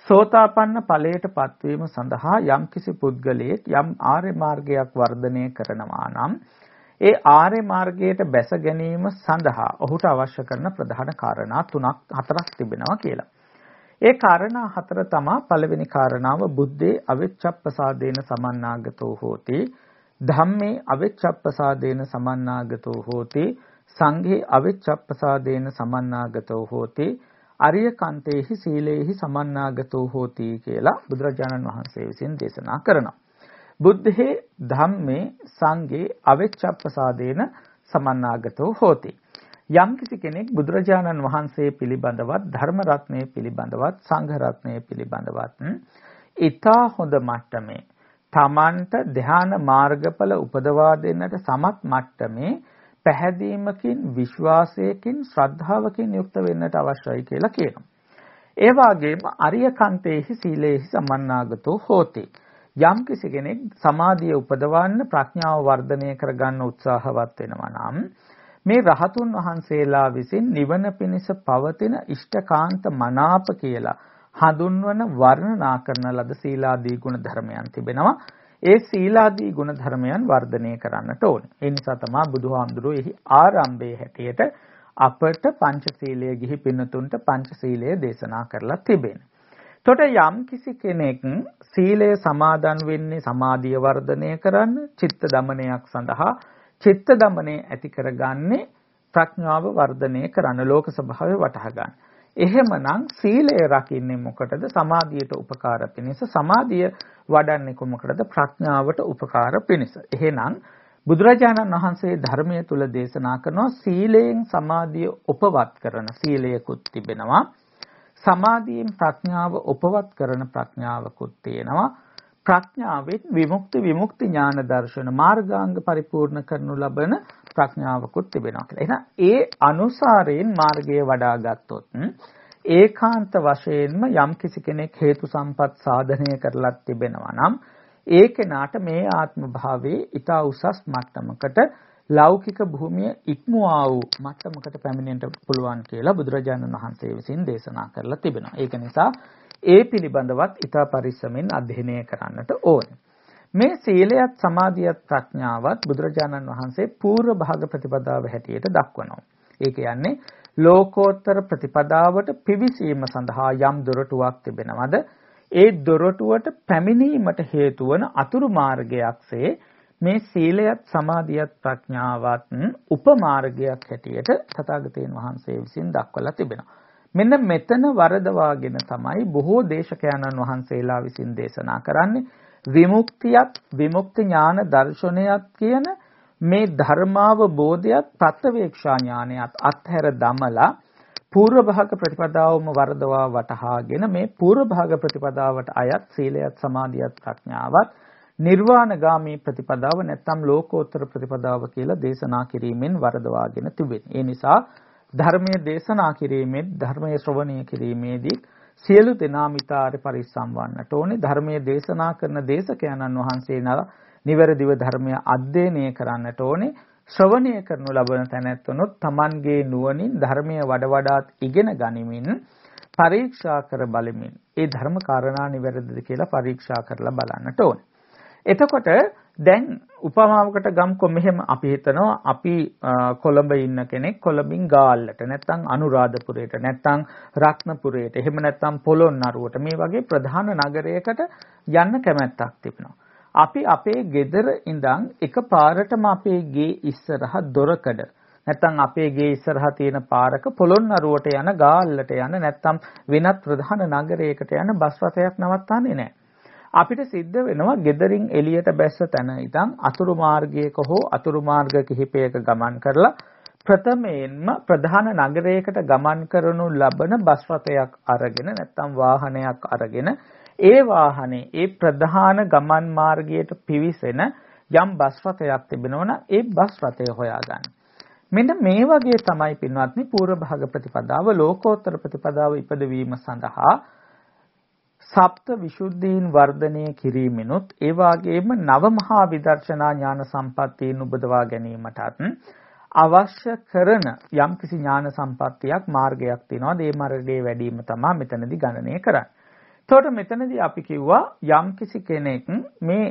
සෝතාපන්න ඵලයට පත්වීම සඳහා යම්කිසි පුද්ගලයෙක් යම් ආර්ය මාර්ගයක් වර්ධනය කරනවා නම් ඒ ආර්ය මාර්ගයට බැස ගැනීම සඳහා ඔහුට අවශ්‍ය කරන ප්‍රධාන කාරණා තුනක් හතරක් තිබෙනවා කියලා. ඒ කාරණා හතර තමා පළවෙනි කාරණාව බුද්දේ අවිච්ඡප්පසාදේන සමන්නාගතෝ හෝති ධම්මේ අවිච්ඡප්පසාදේන සමන්නාගතෝ හෝති සංඝේ අවිච්ඡප්පසාදේන සමන්නාගතෝ හෝති අරිය කන්තේහි සීලේහි සමන්නාගතෝ හෝති කියලා බුදුරජාණන් වහන්සේ විසින් දේශනා කරනවා. බුද්ධේ ධම්මේ සංඝේ අවිච්ඡප්පසාදේන සමන්නාගතෝ හෝති. යම්කිසි කෙනෙක් බුදුරජාණන් වහන්සේ පිළිබඳවත් ධර්ම රත්නය පිළිබඳවත් සංඝ රත්නය පිළිබඳවත් ඊතා හොඳ මට්ටමේ තමන්ට ධ්‍යාන මාර්ගඵල උපදවා දෙන්නට සමත් මට්ටමේ පැහැදීමකින් විශ්වාසයකින් ශ්‍රද්ධාවකින් යුක්ත වෙන්නට අවශ්‍යයි කියලා කියනවා. ඒ වගේම අරියකන්තේහි සීලේහි සමන්නාගතෝ හෝති. යම් කිසි කෙනෙක් සමාධිය උපදවන්න ප්‍රඥාව වර්ධනය කරගන්න උත්සාහවත් වෙනවා නම් මේ රහතුන් වහන්සේලා විසින් නිවන පිණිස පවතින ඉෂ්ඨකාන්ත මනාප කියලා හඳුන්වන වර්ණනා කරන ලද සීලාදී ගුණ ධර්මයන් තිබෙනවා. ඒ සීලාදී ගුණ ධර්මයන් වර්ධනය කරන්නට ඕනේ. ඒ නිසා තමයි බුදුහාමුදුරුවෝ එහි ආරම්භයේ හැටියට අපට පංචශීලයේ ගිහි පින්නතුන්ට පංචශීලය දේශනා කරලා තිබෙනවා. එතකොට යම් කිසි කෙනෙක් සීලය සමාදන් වෙන්නේ සමාධිය වර්ධනය කරන්න, චිත්ත දමනයක් සඳහා චිත්ත දමනය ඇති කරගන්නේ ප්‍රඥාව වර්ධනය කරන්න ලෝක ස්වභාවය වටහා ගන්න. එහෙමනම් සීලය රකින්නේ මොකටද? සමාධියට උපකාර පිණිස. සමාධිය වඩන්නේ කොමකටද? ප්‍රඥාවට උපකාර පිණිස. එහෙනම් බුදුරජාණන් වහන්සේ ධර්මයේ තුල දේශනා කරනවා සීලයෙන් සමාධිය උපවත් කරන සීලයකුත් තිබෙනවා. සමාධියෙන් ප්‍රඥාව උපවත් කරන ප්‍රඥාවකුත් තියෙනවා. ප්‍රඥාවෙන් විමුක්ති විමුක්ති ඥාන දර්ශන මාර්ගාංග පරිපූර්ණ කරනු ලබන ප්‍රඥාවකුත් තිබෙනවා කියලා. එහෙනම් ඒ අනුසාරයෙන් මාර්ගය වඩා ගත්තොත් ඒකාන්ත වශයෙන්ම යම් කිසි කෙනෙක් හේතු සම්පත් සාධනය කරලත් තිබෙනවා නම් ඒ කෙනාට මේ ආත්ම භාවයේ ඊට උසස් මට්ටමකට ලෞකික භූමිය ඉක්මුවා වූ මට්ටමකට පැමිණෙන්න පුළුවන් කියලා බුදුරජාණන් වහන්සේ විසින් දේශනා කරලා තිබෙනවා. ඒක නිසා ඒ පිළිබඳවත් ඊට පරිස්සමින් අධ්‍යයනය කරන්නට ඕනේ. මේ සීලයත් සමාධියත් ප්‍රඥාවත් බුදුරජාණන් වහන්සේ పూర్ව භාග ප්‍රතිපදාව හැටියට දක්වනවා. ඒ කියන්නේ ලෝකෝත්තර ප්‍රතිපදාවට පිවිසීම සඳහා යම් දොරටුවක් තිබෙනවද? ඒ දොරටුවට පැමිණීමට හේතු වන අතුරු මාර්ගයක්සේ මේ සීලයත් සමාධියත් ප්‍රඥාවත් උපමාර්ගයක් හැටියට තථාගතයන් වහන්සේ විසින් දක්වලා තිබෙනවා. මෙන්න මෙතන වරදවාගෙන තමයි බොහෝ දේශකයන්න් වහන්සේලා විසින් දේශනා කරන්නේ විමුක්තියත් විමුක්ති ඥාන දර්ශනයත් කියන මේ ධර්මාවබෝධයත් ප්‍රත්‍යවේක්ෂා ඥානයත් අත්හැර දමලා පූර්ව භාග ප්‍රතිපදාවම වර්ධවා වටහාගෙන මේ පූර්ව භාග ප්‍රතිපදාවට අයත් සීලයත් සමාධියත් ප්‍රඥාවත් නිර්වාණගාමී ප්‍රතිපදාව නැත්නම් ලෝකෝත්තර ප්‍රතිපදාව කියලා දේශනා කිරීමෙන් වර්ධවාගෙන තිබෙනවා. ඒ නිසා ධර්මයේ දේශනා කිරීමෙන් ධර්මයේ ශ්‍රවණය කිරීමේදී සියලු දෙනා මිතාරේ පරිස්සම් වන්නට ඕනේ ධර්මයේ දේශනා කරන දේශකයන්න් වහන්සේලා නිවැරදිව ධර්මය අධ්‍යයනය කරන්නට ඕනේ ශ්‍රවණය කරනු ලබන තැනැත්වනොත් Tamanගේ නුවණින් ධර්මය වඩ වඩාත් ඉගෙන ගනිමින් පරීක්ෂා කර බලමින් ඒ ධර්ම කාරණා නිවැරදිද කියලා පරීක්ෂා කරලා බලන්නට ඕනේ. එතකොට දැන් උපමාවකට ගම්කො මෙහෙම අපි හිතනවා අපි කොළඹ ඉන්න කෙනෙක් කොළඹින් ගාල්ලට නැත්නම් අනුරාධපුරයට නැත්නම් රත්නපුරයට එහෙම නැත්නම් පොළොන්නරුවට මේ වගේ ප්‍රධාන නගරයකට යන්න කැමැත්තක් තිබෙනවා. අපි අපේ ගෙදර ඉඳන් එකපාරටම අපේ ගේ ඉස්සරහ දොරකඩ නැත්තම් අපේ ගේ ඉස්සරහා තියෙන පාරක පොළොන්නරුවට යන ගාල්ලට යන නැත්තම් වෙනත් ප්‍රධාන නගරයකට යන බස් රථයක් නවත්තන්නේ නැහැ. අපිට සිද්ධ වෙනවා ගෙදරින් එළියට බැස්ස තැන ඉඳන් අතුරු මාර්ගයක හෝ අතුරු මාර්ග කිහිපයක ගමන් කරලා ප්‍රථමයෙන්ම ප්‍රධාන නගරයකට ගමන් කරනු ලබන බස් රථයක් අරගෙන නැත්තම් වාහනයක් අරගෙන ඒ වාහනේ ඒ ප්‍රධාන ගමන් මාර්ගයට පිවිසෙන යම් බස් රථයක් තිබෙනවනම් ඒ බස් රථය හොයාගන්න. මෙන්න මේ වගේ තමයි පින්වත්නි පූර්ව භාග ප්‍රතිපදාව ලෝකෝත්තර ප්‍රතිපදාව ඉපදවීම සඳහා සප්ත විසුද්ධීන් වර්ධනය කිරීමෙනුත් ඒ වගේම නව මහා විදර්ශනා ඥාන සම්පත්තියන් උපදවා ගැනීමටත් අවශ්‍ය කරන යම්කිසි ඥාන සම්පත්තියක් මාර්ගයක් තියෙනවා. ඒ මාර්ගයේ වැඩිම තමයි මෙතනදී ගණනය කරන්නේ. එතකොට මෙතනදී අපි කිව්වා යම්කිසි කෙනෙක් මේ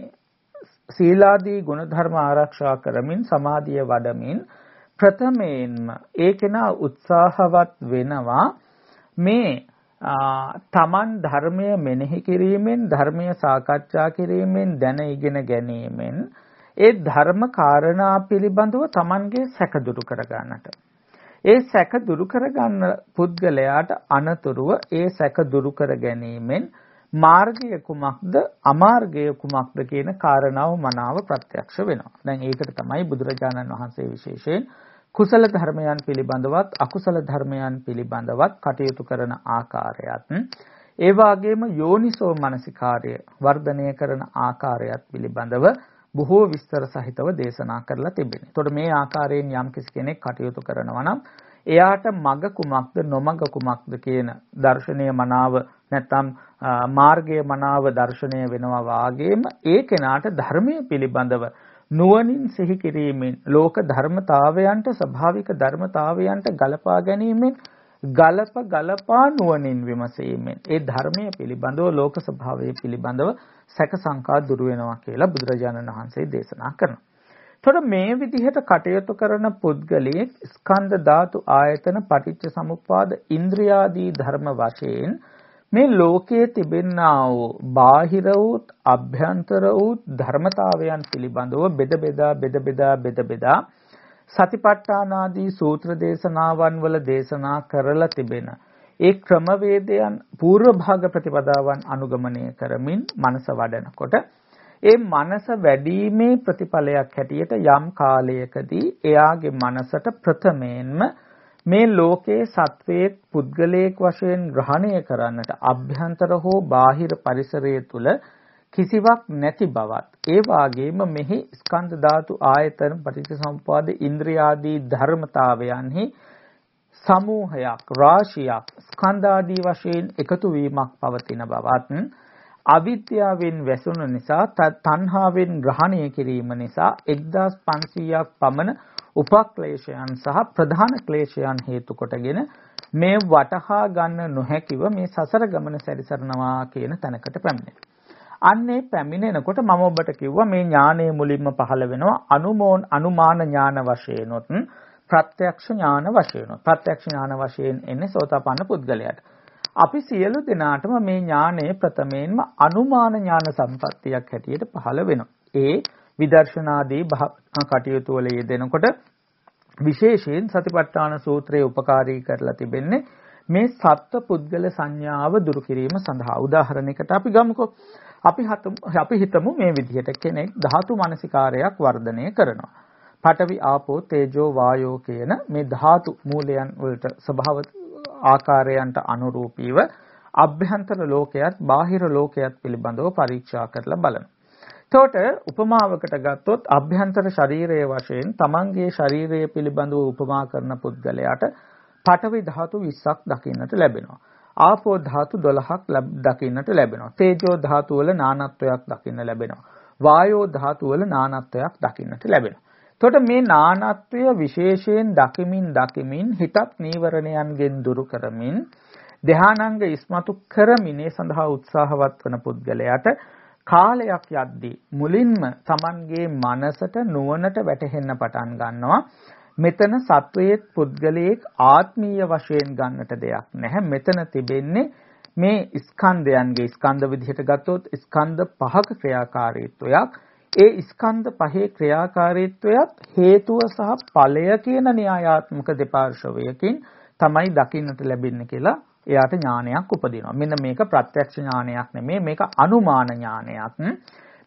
සීලාදී ගුණධර්ම ආරක්ෂා කරමින් සමාධිය වඩමින් ප්‍රථමයෙන්ම ඒ කෙනා උත්සාහවත් වෙනවා මේ තමන් ධර්මය මෙනෙහි කිරීමෙන් ධර්මය සාකච්ඡා කිරීමෙන් දැන ඉගෙන ගැනීමෙන් ඒ ධර්ම කාරණා පිළිබඳව තමන්ගේ සැක දුරු කර ගන්නට ඒ සැක දුරු කරගන්න පුද්ගලයාට අනතුරුව ඒ සැක දුරු කර ගැනීමෙන් මාර්ගය කුමක්ද අමාර්ගය කුමක්ද කියන කාරණාව මනාව ප්‍රත්‍යක්ෂ වෙනවා. දැන් ඒකට තමයි බුදුරජාණන් වහන්සේ විශේෂයෙන් කුසල ධර්මයන් පිළිබඳවත් අකුසල ධර්මයන් පිළිබඳවත් කටයුතු කරන ආකාරයත් ඒ වගේම යෝනිසෝ මනසිකාර්ය වර්ධනය කරන ආකාරයත් පිළිබඳව බොහෝ විස්තර සහිතව දේශනා කරලා තිබෙනවා. එතකොට මේ ආකාරයෙන් යම් කෙනෙක් කටයුතු කරනවා නම් එයාට මග කුමක්ද නොමග කුමක්ද කියන දර්ශනීය මනාව නැත්නම් මාර්ගය මනාව දර්ශනය වෙනවා වාගේම ඒ කෙනාට ධර්මයේ පිළිබඳව නුවණින් සිහි කිරීමෙන් ලෝක ධර්මතාවයන්ට ස්වභාවික ධර්මතාවයන්ට ගලපා ගැනීමෙන් ගලප ගලපා නුවණින් විමසීමෙන් ඒ ධර්මයේ පිළිබඳව ලෝක ස්වභාවය පිළිබඳව සැක සංකා දුරු වෙනවා කියලා බුදුරජාණන් වහන්සේ දේශනා කරනවා. එතකොට මේ විදිහට කටයුතු කරන පුද්ගලයෙක් ස්කන්ධ ධාතු ආයතන පටිච්ච සමුප්පාද ඉන්ද්‍රියාදී ධර්ම වශයෙන් මේ ලෝකයේ තිබෙනා වූ බාහිර වූත් අභ්‍යන්තර වූත් ධර්මතාවයන් පිළිබඳව බෙද බෙදා බෙද බෙදා බෙද බෙදා සතිපට්ඨානාදී සූත්‍ර දේශනාවන් වල දේශනා කරලා තිබෙන ඒ ක්‍රමවේදයන් పూర్ව භාග ප්‍රතිපදාවන් අනුගමනය කරමින් මනස වඩනකොට ඒ මනස වැඩිීමේ ප්‍රතිඵලයක් හැටියට යම් කාලයකදී එයාගේ මනසට ප්‍රථමයෙන්ම මේ ලෝකයේ සත්වයේ පුද්ගලයෙක් වශයෙන් ග්‍රහණය කරන්නට අභ්‍යන්තර හෝ බාහිර පරිසරය තුල කිසිවක් නැති බවත් ඒ වාගේම මෙහි ස්කන්ධ ධාතු ආයතන පටිච්චසමුපාද ඉන්ද්‍රියාදී ධර්මතාවයන්හි සමූහයක් රාශියක් ස්කන්ධාදී වශයෙන් එකතු වීමක් පවතින බවත් අවිද්‍යාවෙන් වැසුණු නිසා තණ්හාවෙන් ග්‍රහණය කිරීම නිසා 1500ක් පමණ උපක්ලේශයන් සහ ප්‍රධාන ක්ලේශයන් හේතු කොටගෙන මේ වටහා ගන්න නොහැකිව මේ සසර ගමන සැරිසරනවා කියන තැනකට පැමිණෙනවා. අන්නේ පැමිණෙනකොට මම ඔබට කිව්වා මේ ඥානයේ මුලින්ම පහළ වෙනවා අනුමෝන් අනුමාන ඥාන වශයෙන්ොත් ප්‍රත්‍යක්ෂ ඥාන වශයෙන්ොත් ප්‍රත්‍යක්ෂ ඥාන වශයෙන් එන්නේ සෝතාපන්න පුද්ගලයාට. අපි සියලු දෙනාටම මේ ඥානයේ ප්‍රථමයෙන්ම අනුමාන ඥාන සම්පත්තියක් හැටියට පහළ වෙනවා. ඒ විදර්ශනාදී කටයුතු වල යෙදෙනකොට විශේෂයෙන් සතිපට්ඨාන සූත්‍රයේ උපකාරී කරලා තිබෙන්නේ මේ සත්ව පුද්ගල සංඥාව දුරු කිරීම සඳහා. උදාහරණයකට අපි ගමුකෝ. අපි අපි හිතමු මේ විදිහට කෙනෙක් ධාතු මනසිකාරයක් වර්ධනය කරනවා. පඨවි ආපෝ තේජෝ වායෝ කියන මේ ධාතු මූලයන් වලට ස්වභාව ආකාරයන්ට අනුරූපීව අභ්‍යන්තර ලෝකයක් බාහිර ලෝකයක් පිළිබඳව පරීක්ෂා කරලා බලනවා. එතකොට උපමාවකට ගත්තොත් අභ්‍යන්තර ශරීරයේ වශයෙන් තමන්ගේ ශරීරය පිළිබඳව උපමා කරන පුද්ගලයාට පඨවි ධාතු 20ක් දකින්නට ලැබෙනවා. ආපෝ ධාතු 12ක් දකින්නට ලැබෙනවා. තේජෝ ධාතු වල නානත්වයක් දකින්න ලැබෙනවා. වායෝ ධාතු වල නානත්වයක් දකින්නට ලැබෙනවා. එතකොට මේ නානත්වය විශේෂයෙන් දකිමින් දකිමින් හිතත් නීවරණයන්ගෙන් දුරු කරමින් ධානාංග ඉස්මතු කරමින් ඒ සඳහා උත්සාහවත් වන පුද්ගලයාට කාලයක් යද්දී මුලින්ම Tamanගේ මනසට නුවණට වැටහෙන්න පටන් ගන්නවා. මෙතන සත්වයේ පුද්ගලයෙක් ආත්මීය වශයෙන් ගන්නට දෙයක් නැහැ. මෙතන තිබෙන්නේ මේ ස්කන්ධයන්ගේ ස්කන්ධ විදිහට ගත්තොත් ස්කන්ධ පහක ක්‍රියාකාරීත්වයක්. ඒ ස්කන්ධ පහේ ක්‍රියාකාරීත්වයත් හේතුව සහ ඵලය කියන න්‍යායාත්මක දෙපාර්ශවයකින් තමයි දකින්නට ලැබෙන්නේ කියලා එයාට ඥානයක් උපදිනවා. මෙන්න මේක ප්‍රත්‍යක්ෂ ඥානයක් නෙමෙයි මේක අනුමාන ඥානයක්.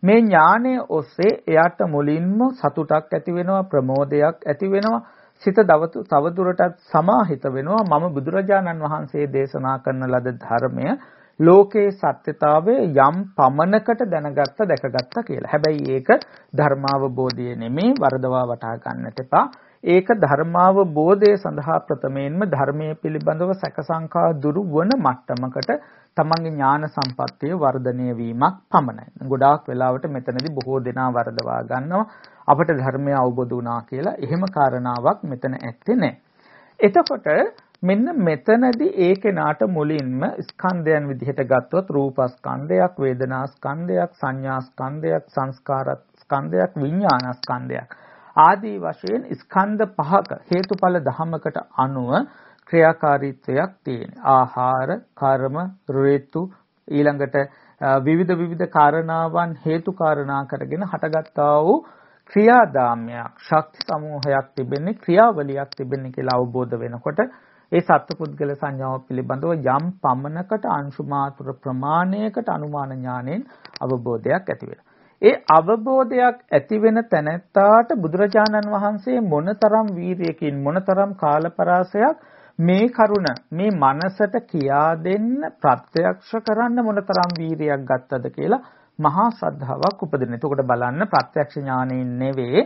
මේ ඥානය ඔස්සේ එයාට මුලින්ම සතුටක් ඇති වෙනවා ප්‍රමෝදයක් ඇති වෙනවා සිත තවදුරටත් සමාහිත වෙනවා මම බුදුරජාණන් වහන්සේ දේශනා කරන ලද ධර්මය ලෝකේ සත්‍යතාවය යම් පමනකට දැනගත්ත දැකගත්ත කියලා. හැබැයි ඒක ධර්මාවබෝධය නෙමෙයි වරදවා වටහා ගන්නට එපා. ඒක ධර්මාවබෝධය සඳහා ප්‍රථමයෙන්ම ධර්මයේ පිළිබඳව සැකසංකා දුරු වන මට්ටමකට තමන්ගේ ඥාන සම්පත්තිය වර්ධනය වීමක් පමණයි. ගොඩාක් වෙලාවට මෙතනදී බොහෝ දෙනා වරදවා ගන්නවා අපට ධර්මය අවබෝධ වුණා කියලා. එහෙම කාරණාවක් මෙතන ඇත්තේ නැහැ. එතකොට මෙන්න මෙතනදී ඒ කෙනාට මුලින්ම ස්කන්ධයන් විදිහට ගත්තොත් රූපස්කන්ධයක්, වේදනාස්කන්ධයක්, සංඥාස්කන්ධයක්, සංස්කාරස්කන්ධයක්, විඥානස්කන්ධයක් ආදී වශයෙන් ස්කන්ධ පහක හේතුඵල ධමයකට අනුව ක්‍රියාකාරීත්වයක් තියෙන. ආහාර, කර්ම, ඍතු ඊළඟට විවිධ විවිධ කාරණාවන් හේතු කාරණා කරගෙන හටගත්තා වූ ක්‍රියාදාමයක් ශක්ති සමූහයක් තිබෙන්නේ ක්‍රියාවලියක් තිබෙන්නේ කියලා අවබෝධ වෙනකොට ඒ සත්පුද්ගල සංඥාව පිළිබඳව යම් පමණකට අංශු මාත්‍ර ප්‍රමාණයකට අනුමාන ඥාණයෙන් අවබෝධයක් ඇති වෙනවා. ඒ අවබෝධයක් ඇති වෙන තැනැත්තාට බුදුරජාණන් වහන්සේ මොනතරම් වීරියකින් මොනතරම් කාලපරාසයක් මේ කරුණ මේ මනසට කියා දෙන්න ප්‍රත්‍යක්ෂ කරන්න මොනතරම් වීරියක් ගත්තද කියලා මහා ශ්‍රද්ධාවක් උපදින. එතකොට බලන්න ප්‍රත්‍යක්ෂ ඥානයෙන් නෙවෙයි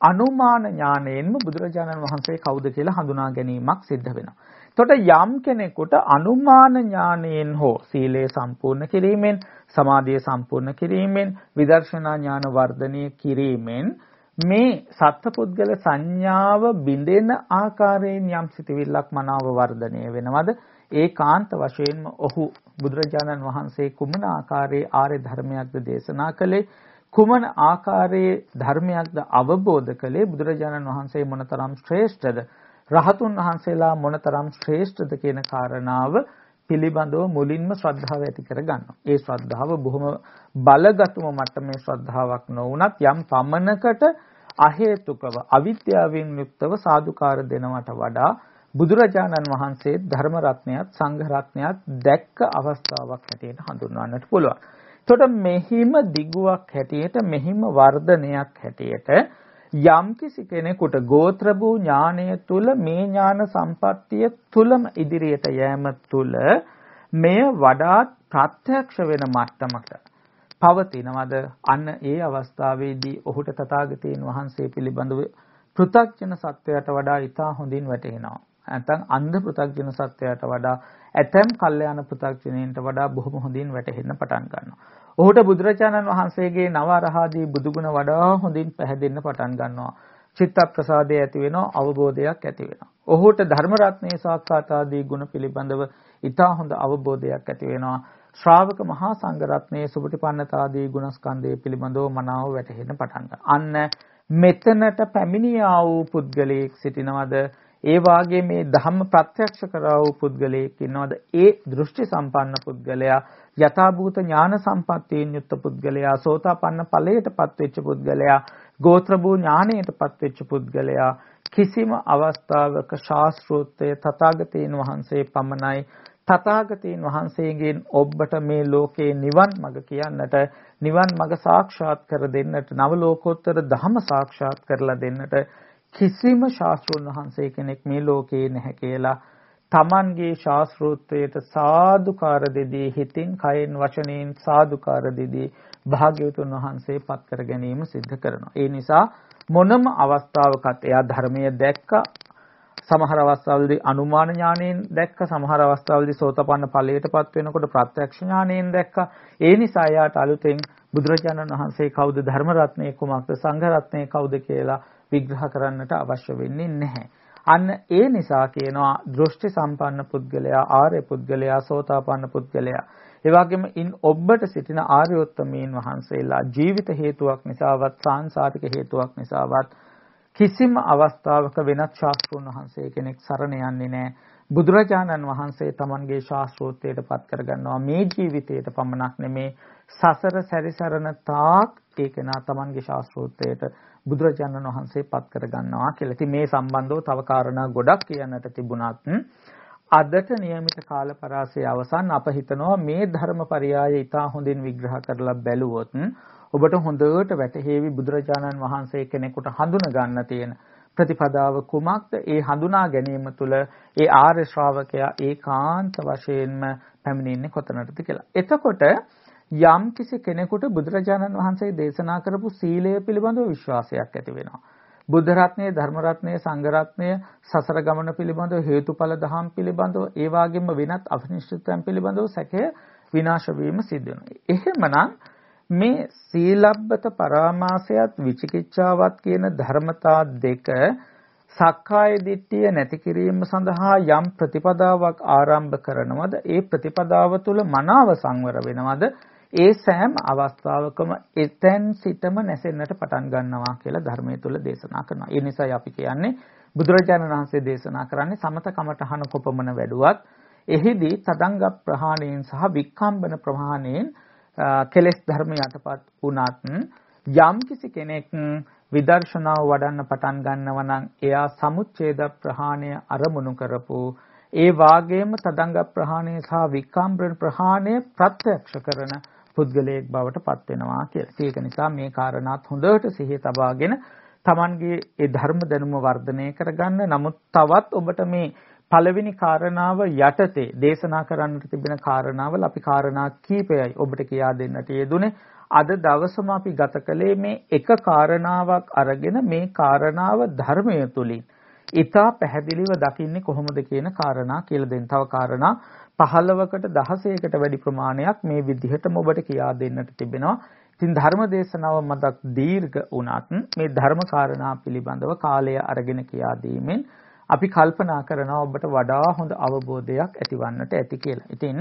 අනුමාන ඥානයෙන්ම බුදුරජාණන් වහන්සේ කවුද කියලා හඳුනා ගැනීමක් සිද්ධ වෙනවා. එතකොට යම් කෙනෙකුට අනුමාන ඥානයෙන් හෝ සීලය සම්පූර්ණ කිරීමෙන් සමාධිය සම්පූර්ණ කිරීමෙන් විදර්ශනා ඥාන වර්ධනය කිරීමෙන් මේ සත්පුද්ගල සංඥාව බිඳෙන ආකාරයෙන් යම් සිතවිල්ලක් මනාව වර්ධනය වෙනවද? ඒකාන්ත වශයෙන්ම ඔහු බුදුරජාණන් වහන්සේ කුමන ආකාරයේ ආර්ය ධර්මයක්ද දේශනා කළේ? කුමන ආකාරයේ ධර්මයක්ද අවබෝධ කළේ? බුදුරජාණන් වහන්සේ මොනතරම් ශ්‍රේෂ්ඨද? රහතුන් වහන්සේලා මොනතරම් ශ්‍රේෂ්ඨද කියන කාරණාව පිළිබඳව මුලින්ම ශ්‍රද්ධාව ඇති කරගන්නවා. ඒ ශ්‍රද්ධාව බොහොම බලගතුම මට්ටමේ ශ්‍රද්ධාවක් නොවුනත් යම් පමණකට අහේතුකව අවිද්‍යාවෙන් යුක්තව සාදුකාර දෙනවට වඩා බුදුරජාණන් වහන්සේ ධර්ම රත්නයත් සංඝ රත්නයත් දැක්ක අවස්ථාවක් හැටියට හඳුන්වන්නට පුළුවන්. එතකොට මෙහිම දිගුවක් හැටියට මෙහිම වර්ධනයක් හැටියට යම්කිසි කෙනෙකුට ගෝත්‍ර වූ ඥානය තුල මේ ඥාන සම්පත්තිය තුලම ඉදිරියට යෑම තුල මෙය වඩාත් ප්‍රත්‍යක්ෂ වෙන මට්ටමකට පවතිනවද අන්න ඒ අවස්ථාවේදී ඔහුට තථාගතයන් වහන්සේ පිළිබඳව පෘථග්ජන සත්වයට වඩා ඊටා හොඳින් වැටහෙනවා නැත්නම් අන්ධ පෘථග්ජන සත්වයට වඩා ඇතැම් කල්යාණ පෘථග්ජනයන්ට වඩා බොහොම හොඳින් වැටහෙන්න පටන් ගන්නවා. ඔහුට බුදුරජාණන් වහන්සේගේ නව අරහාදී බුදුගුණ වඩා හොඳින් පැහැදෙන්න පටන් ගන්නවා. චිත්ත ප්‍රසාදය ඇති වෙනවා අවබෝධයක් ඇති වෙනවා. ඔහුට ධර්ම රත්නයේ සාක්ෂාත් ආදී ගුණ පිළිබඳව ඊටා හොඳ අවබෝධයක් ඇති වෙනවා. ශ්‍රාවක මහා සංඝ රත්නයේ සුපටිපන්නතාදී ගුණස්කන්ධය පිළිබඳව මනාව වැටහෙන්න පටන් අන්න මෙතනට පැමිණියා වූ පුද්ගලයෙක් සිටිනවද? ඒ වාගේ මේ ධම්ම ප්‍රත්‍යක්ෂ කරා වූ පුද්ගලයෙක් ඉන්නවද? ඒ දෘෂ්ටි සම්පන්න පුද්ගලයා යථාභූත ඥාන සම්පත්තියෙන් යුක්ත පුද්ගලයා සෝතාපන්න ඵලයටපත් වෙච්ච පුද්ගලයා ගෝත්‍ර භූ ඥාණයටපත් වෙච්ච පුද්ගලයා කිසිම අවස්ථාවක ශාස්ත්‍රෝත්තය තථාගතයන් වහන්සේ පමණයි තථාගතයන් වහන්සේගෙන් ඔබට මේ ලෝකේ නිවන් මඟ කියන්නට නිවන් මඟ සාක්ෂාත් කර දෙන්නට නව ලෝකෝත්තර ධම සාක්ෂාත් කරලා දෙන්නට කිසිම ශාස්ත්‍රඥ වහන්සේ කෙනෙක් මේ ලෝකේ නැහැ කියලා තමන්ගේ ශාස්ත්‍රෝත්වයට සාදුකාර දෙදී හිතින් කයෙන් වචනයෙන් සාදුකාර දෙදී භාග්‍යවතුන් වහන්සේ පත් කර ගැනීම සිද්ධ කරනවා. ඒ නිසා මොනම අවස්ථාවකත් එයා ධර්මය දැක්ක සමහර අවස්ථාවලදී අනුමාන ඥාණයෙන් දැක්ක සමහර අවස්ථාවලදී සෝතපන්න ඵලයටපත් වෙනකොට ප්‍රත්‍යක්ෂ ඥාණයෙන් දැක්ක ඒ නිසා එයාට අලුතෙන් බුදුරජාණන් වහන්සේ කවුද ධර්ම රත්නය කුමක්ද සංඝ රත්නය කවුද කියලා විග්‍රහ කරන්නට අවශ්‍ය වෙන්නේ නැහැ. අන්න ඒ නිසා කියනවා දෘෂ්ටි සම්පන්න පුද්ගලයා ආර්ය පුද්ගලයා සෝතාපන්න පුද්ගලයා ඒ වගේම ඉන් ඔබට සිටින ආර්යෝත්තමීන් වහන්සේලා ජීවිත හේතුවක් නිසාවත් සාංසාරික හේතුවක් නිසාවත් කිසිම අවස්ථාවක වෙනත් ශාස්ත්‍රඥ වහන්සේ කෙනෙක් සරණ යන්නේ නැහැ. බුදුරජාණන් වහන්සේ Tamanගේ ශාස්ත්‍රෝත්තයට පත් කරගන්නවා මේ ජීවිතයට පමණක් නෙමේ සසර සැරිසරන තාක් ඒකනා Tamanගේ ශාස්ත්‍රෝත්තයට බුදුරජාණන් වහන්සේ පත් කරගන්නවා කියලා. ඉතින් මේ සම්බන්ධව තව කාරණා ගොඩක් කියන්නට තිබුණත් අදට નિયમિત කාල පරාසය අවසන් අප හිතනවා මේ ධර්මපරයය ඊටා හොඳින් විග්‍රහ කරලා බැලුවොත් ඔබට හොඳට වැටහෙවි බුදුරජාණන් වහන්සේ කෙනෙකුට හඳුන ගන්න තියෙන ප්‍රතිපදාව කුමක්ද ඒ හඳුනා ගැනීම තුළ ඒ ආර්ය ශ්‍රාවකයා ඒකාන්ත වශයෙන්ම පැමිණෙන්නේ කොතනටද කියලා. එතකොට යම් කිසි කෙනෙකුට බුදුරජාණන් වහන්සේ දේශනා කරපු සීලය පිළිබඳව විශ්වාසයක් ඇති වෙනවා. බුද්ධ රත්නය, ධර්ම රත්නය, සංඝ රත්නය, සසර ගමන පිළිබඳව හේතුඵල දහම් පිළිබඳව, ඒ වගේම වෙනත් අනිශ්චිතයන් පිළිබඳව සැකය විනාශ වීම සිද්ධ වෙනවා. එහෙමනම් මේ සීලබ්බත පරාමාසයත් විචිකිච්ඡාවත් කියන ධර්මතා දෙක සක්කාය දිට්ඨිය නැති කිරීම සඳහා යම් ප්‍රතිපදාවක් ආරම්භ කරනවද ඒ ප්‍රතිපදාව තුළ මනාව සංවර වෙනවද ඒ සෑම අවස්ථාවකම එතෙන් සිටම නැසෙන්නට පටන් ගන්නවා කියලා ධර්මයේ තුල දේශනා කරනවා. ඒ නිසායි අපි කියන්නේ බුදුරජාණන් වහන්සේ දේශනා කරන්නේ සමත කමඨහන කොපමණ වැඩුවත් එහිදී තදංග ප්‍රහාණයෙන් සහ වික්කම්බන ප්‍රහාණයෙන් කෙලෙස් ධර්ම යටපත් වුණත් යම් කිසි කෙනෙක් විදර්ශනාව වඩන්න පටන් ගන්නවා නම් එයා සමුච්ඡේද ප්‍රහාණය අරමුණු කරපු ඒ වාගේම තදංග ප්‍රහාණය සහ වික්කම්බන ප්‍රහාණය ප්‍රත්‍යක්ෂ කරන පුද්ගලයෙක් බවට පත් වෙනවා කියලා. ඒක නිසා මේ කාරණාත් හොඳට සිහිය තබාගෙන Tamanගේ ඒ ධර්ම දැනුම වර්ධනය කරගන්න. නමුත් තවත් ඔබට මේ පළවෙනි කාරණාව යටතේ දේශනා කරන්නට තිබෙන කාරණාවල අපි කාරණා කීපයයි ඔබට කියා දෙන්නට යෙදුනේ. අද දවසම අපි ගත කළේ මේ එක කාරණාවක් අරගෙන මේ කාරණාව ධර්මය තුලින් ඊටා පැහැදිලිව දකින්නේ කොහොමද කියන කාරණා කියලා දෙන්න. තව කාරණා 15කට 16කට වැඩි ප්‍රමාණයක් මේ විදිහටම ඔබට කියා දෙන්නට තිබෙනවා. ඉතින් ධර්ම දේශනාව මතක් දීර්ඝ වුණත් මේ ධර්ම කාරණා පිළිබඳව කාලය අරගෙන කියා දීමෙන් අපි කල්පනා කරනවා ඔබට වඩා හොඳ අවබෝධයක් ඇතිවන්නට ඇති කියලා. ඉතින්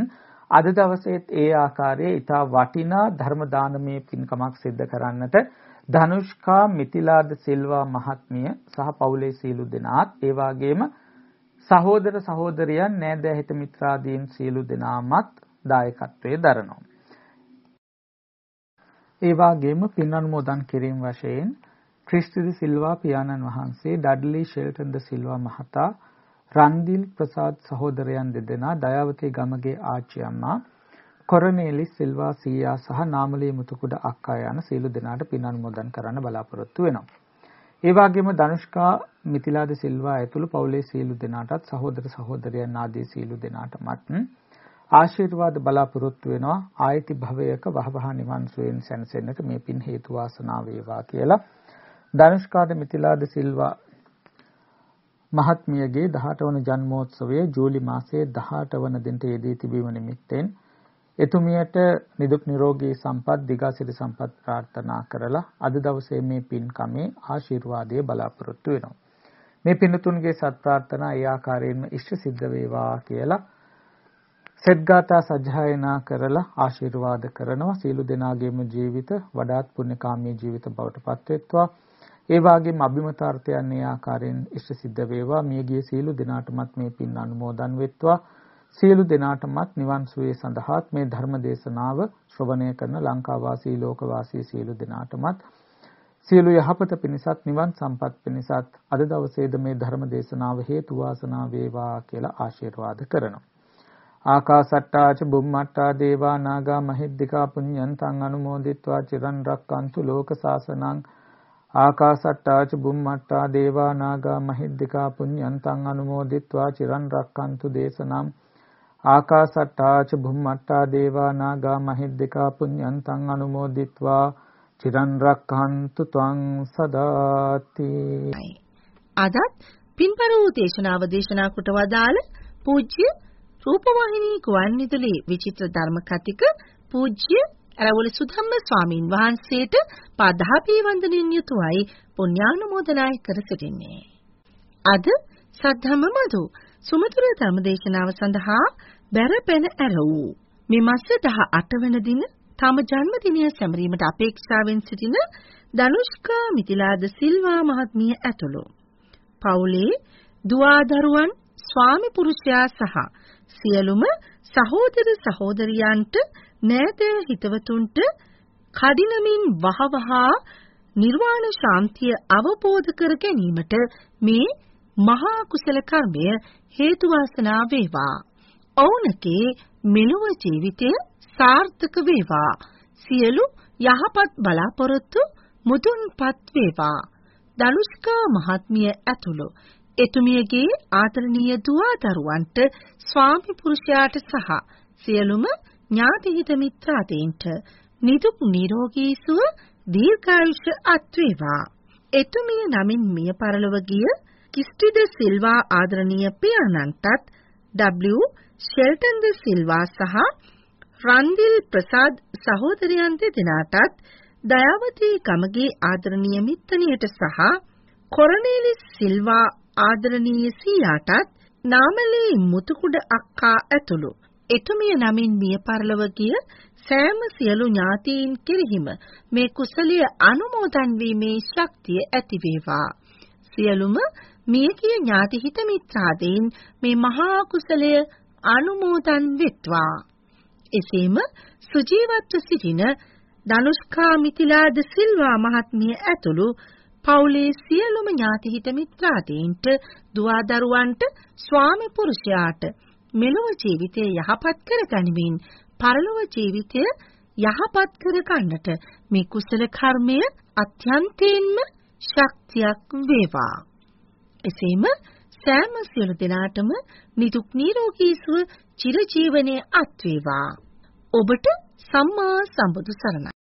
අද දවසේත් ඒ ආකාරයේ ඊට වටිනා ධර්ම දානමය පින්කමක් සිද්ධ කරන්නට ධනුෂ්කා මිතිලාද සිල්වා මහත්මිය සහ පවුලේ සීලු දෙනාත් ඒ වගේම සහෝදර සහෝදරියන් නෑදෑ හිත මිත්‍රාදීන් සියලු දෙනාමත් දායකත්වයේ දරනවා. ඒ වගේම පින් අනුමෝදන් කිරීම වශයෙන් ක්‍රිස්තිදි සිල්වා පියාණන් වහන්සේ ඩඩ්ලි ෂෙල්ටන් ද සිල්වා මහතා රන්දිල් ප්‍රසාද් සහෝදරයන් දෙදෙනා දයාවතී ගමගේ ආච්චි අම්මා කොරනේලි සිල්වා සීයා සහ නාමලී මුතුකුඩ අක්කා යන සියලු දෙනාට පින් අනුමෝදන් කරන්න බලාපොරොත්තු වෙනවා. ඒ වගේම ධනුෂ්කා මිතිලාද සිල්වා ඇතුළු පවුලේ සීලු දෙනාටත් සහෝදර සහෝදරයන් ආදී සීලු දෙනාටමත් ආශිර්වාද බලාපොරොත්තු වෙනවා ආයති භවයක වහවහ නිවන් සුවයෙන් සැනසෙන්නට මේ පින් හේතු වාසනා වේවා කියලා ධනුෂ්කාද මිතිලාද සිල්වා මහත්මියගේ 18 වන ජන්මෝත්සවය ජූලි මාසයේ 18 වන දිනට යෙදී තිබීම නිමිත්තෙන් එතුමියට නිදුක් නිරෝගී සම්පත් දිගාසිරි සම්පත් ප්‍රාර්ථනා කරලා අද දවසේ මේ පින්කමේ ආශිර්වාදය බලාපොරොත්තු වෙනවා. මේ පින්තුන්ගේ සත් ප්‍රාර්ථනා ඒ ආකාරයෙන්ම ඉෂ්ට සිද්ධ වේවා කියලා සෙත්ගාථා සජ්ජායනා කරලා ආශිර්වාද කරනවා. සීල දෙනාගේම ජීවිත වඩාත් පුණ්‍යකාමී ජීවිත බවට පත්වෙත්වා. ඒ වගේම අභිමතාර්ථයන් ඒ ආකාරයෙන් ඉෂ්ට සිද්ධ වේවා. මියගිය සීල දෙනාටමත් මේ පින් අනුමෝදන් වෙත්වා. සියලු දෙනාටමත් නිවන් සුවේ සඳහාත් මේ ධර්ම දේශනාව ශ්‍රවණය කරන ලංකාවාසී ලෝකවාසී සියලු දෙනාටමත් සියලු යහපත පිණිසත් නිවන් සම්පත් පිණිසත් අද දවසේද මේ ධර්ම දේශනාව හේතු වාසනා වේවා කියලා ආශිර්වාද කරනවා. ආකාසට්ටාච බුම්මට්ටා දේවා නාග මහිද්దికා පුඤ්ඤන්තං අනුමෝදිත්වා චිරන් රක්칸තු ලෝක සාසනං ආකාසට්ටාච බුම්මට්ටා දේවා නාග මහිද්దికා පුඤ්ඤන්තං අනුමෝදිත්වා චිරන් රක්칸තු දේශනම් ආකාසට්ටා ච භුම්මට්ටා දේවා නාග මහිද්దికා පුඤ්ඤන්තං අනුමෝදිත්වා චිරන් රක්ඛන්තු ත්වං සදාති.
අදත් පින්බර වූ දේශනාව දේශනා කොට වදාළ පූජ්‍ය රූපවාහිනී ගුවන්විදුලි විචිත්‍ර ධර්ම කතික පූජ්‍ය ඇලවල සුධම්ම ස්වාමින් වහන්සේට පදහපී වන්දනින් යුතුවයි පුණ්‍යානුමෝදනායි කර සිටින්නේ. අද සද්ධම්ම මදු සුමතුර ධර්මදේශනාව සඳහා බැරපෙන ඇරවූ මේ මාස 18 වෙනි දින තම ජන්මදිනය සැමරීමට අපේක්ෂාවෙන් සිටින දනුෂ්කා මිතිලාද සිල්වා මහත්මිය ඇතුළු. පවුලේ දුවදරුවන් ස්වාමි පුරුෂයා සහ සියලුම සහෝදර සහෝදරියන්ට නෑද හිතවතුන්ට කඩිනමින් වහවහ නිර්වාණ ශාන්තිය අවබෝධ කර ගැනීමට මේ මහා කුසල කර්මය හේතු වාසනා වේවා. ඔවුන්ගේ මෙලොව ජීවිතය සාර්ථක වේවා. සියලු යහපත් බලාපොරොත්තු මුදුන්පත් වේවා. දනුෂ්කා මහත්මිය ඇතුළු එතුමියගේ ආදරණීය දුවා දරුවන්ට ස්වාමි පුරුෂයාට සහ සියලුම ඥාති හිත මිත්‍රාදීන්ට නිදුක් නිරෝගී සුව දීර්ඝායුෂ අත් වේවා. එතුමිය නමින් මිය පරලොව ගිය කිස්ටිද සිල්වා ආදරණීය පියාණන්ටත් W. ෂෙල්ටන් ද සිල්වා සහ රන්දිල් ප්‍රසාද් සහෝදරයන් දෙදෙනාටත් දයාවතී ගමගේ ආදරණීය මිත්තණියට සහ කොරනේලිස් සිල්වා ආදරණීය සීයාටත් නාමලේ මුතුකුඩ අක්කා ඇතුළු. එතුමිය නමින් මිය පරලොව ගිය සෑම සියලු ඥාතීන් කෙරෙහිම මේ කුසලයේ අනුමෝදන් වීමේ ශක්තිය ඇති වේවා සියලුම මියගිය ඥාති හිත මිත්‍රාදීන් මේ මහා කුසලය අනුමෝදන් වෙත්වා. එසේම සුජීවත්ව සිටින ධනුෂ්කා මිතිලාද සිල්වා මහත්මිය ඇතුළු පවුලේ සියලුම ඥාති හිත මිත්‍රාදීන්ට දුවා දරුවන්ට ස්වාමි පුරුෂයාට මෙලොව ජීවිතය යහපත් කර ගනිමින් පරලොව ජීවිතය යහපත් කර ගන්නට මේ කුසල කර්මය අත්‍යන්තයෙන්ම ශක්තියක් වේවා එසේම සෑම සියලු දෙනාටම නිදුක් නිරෝගී සුව චිරජීවනයේ අත් වේවා. ඔබට සම්මා සම්බුදු සරණයි.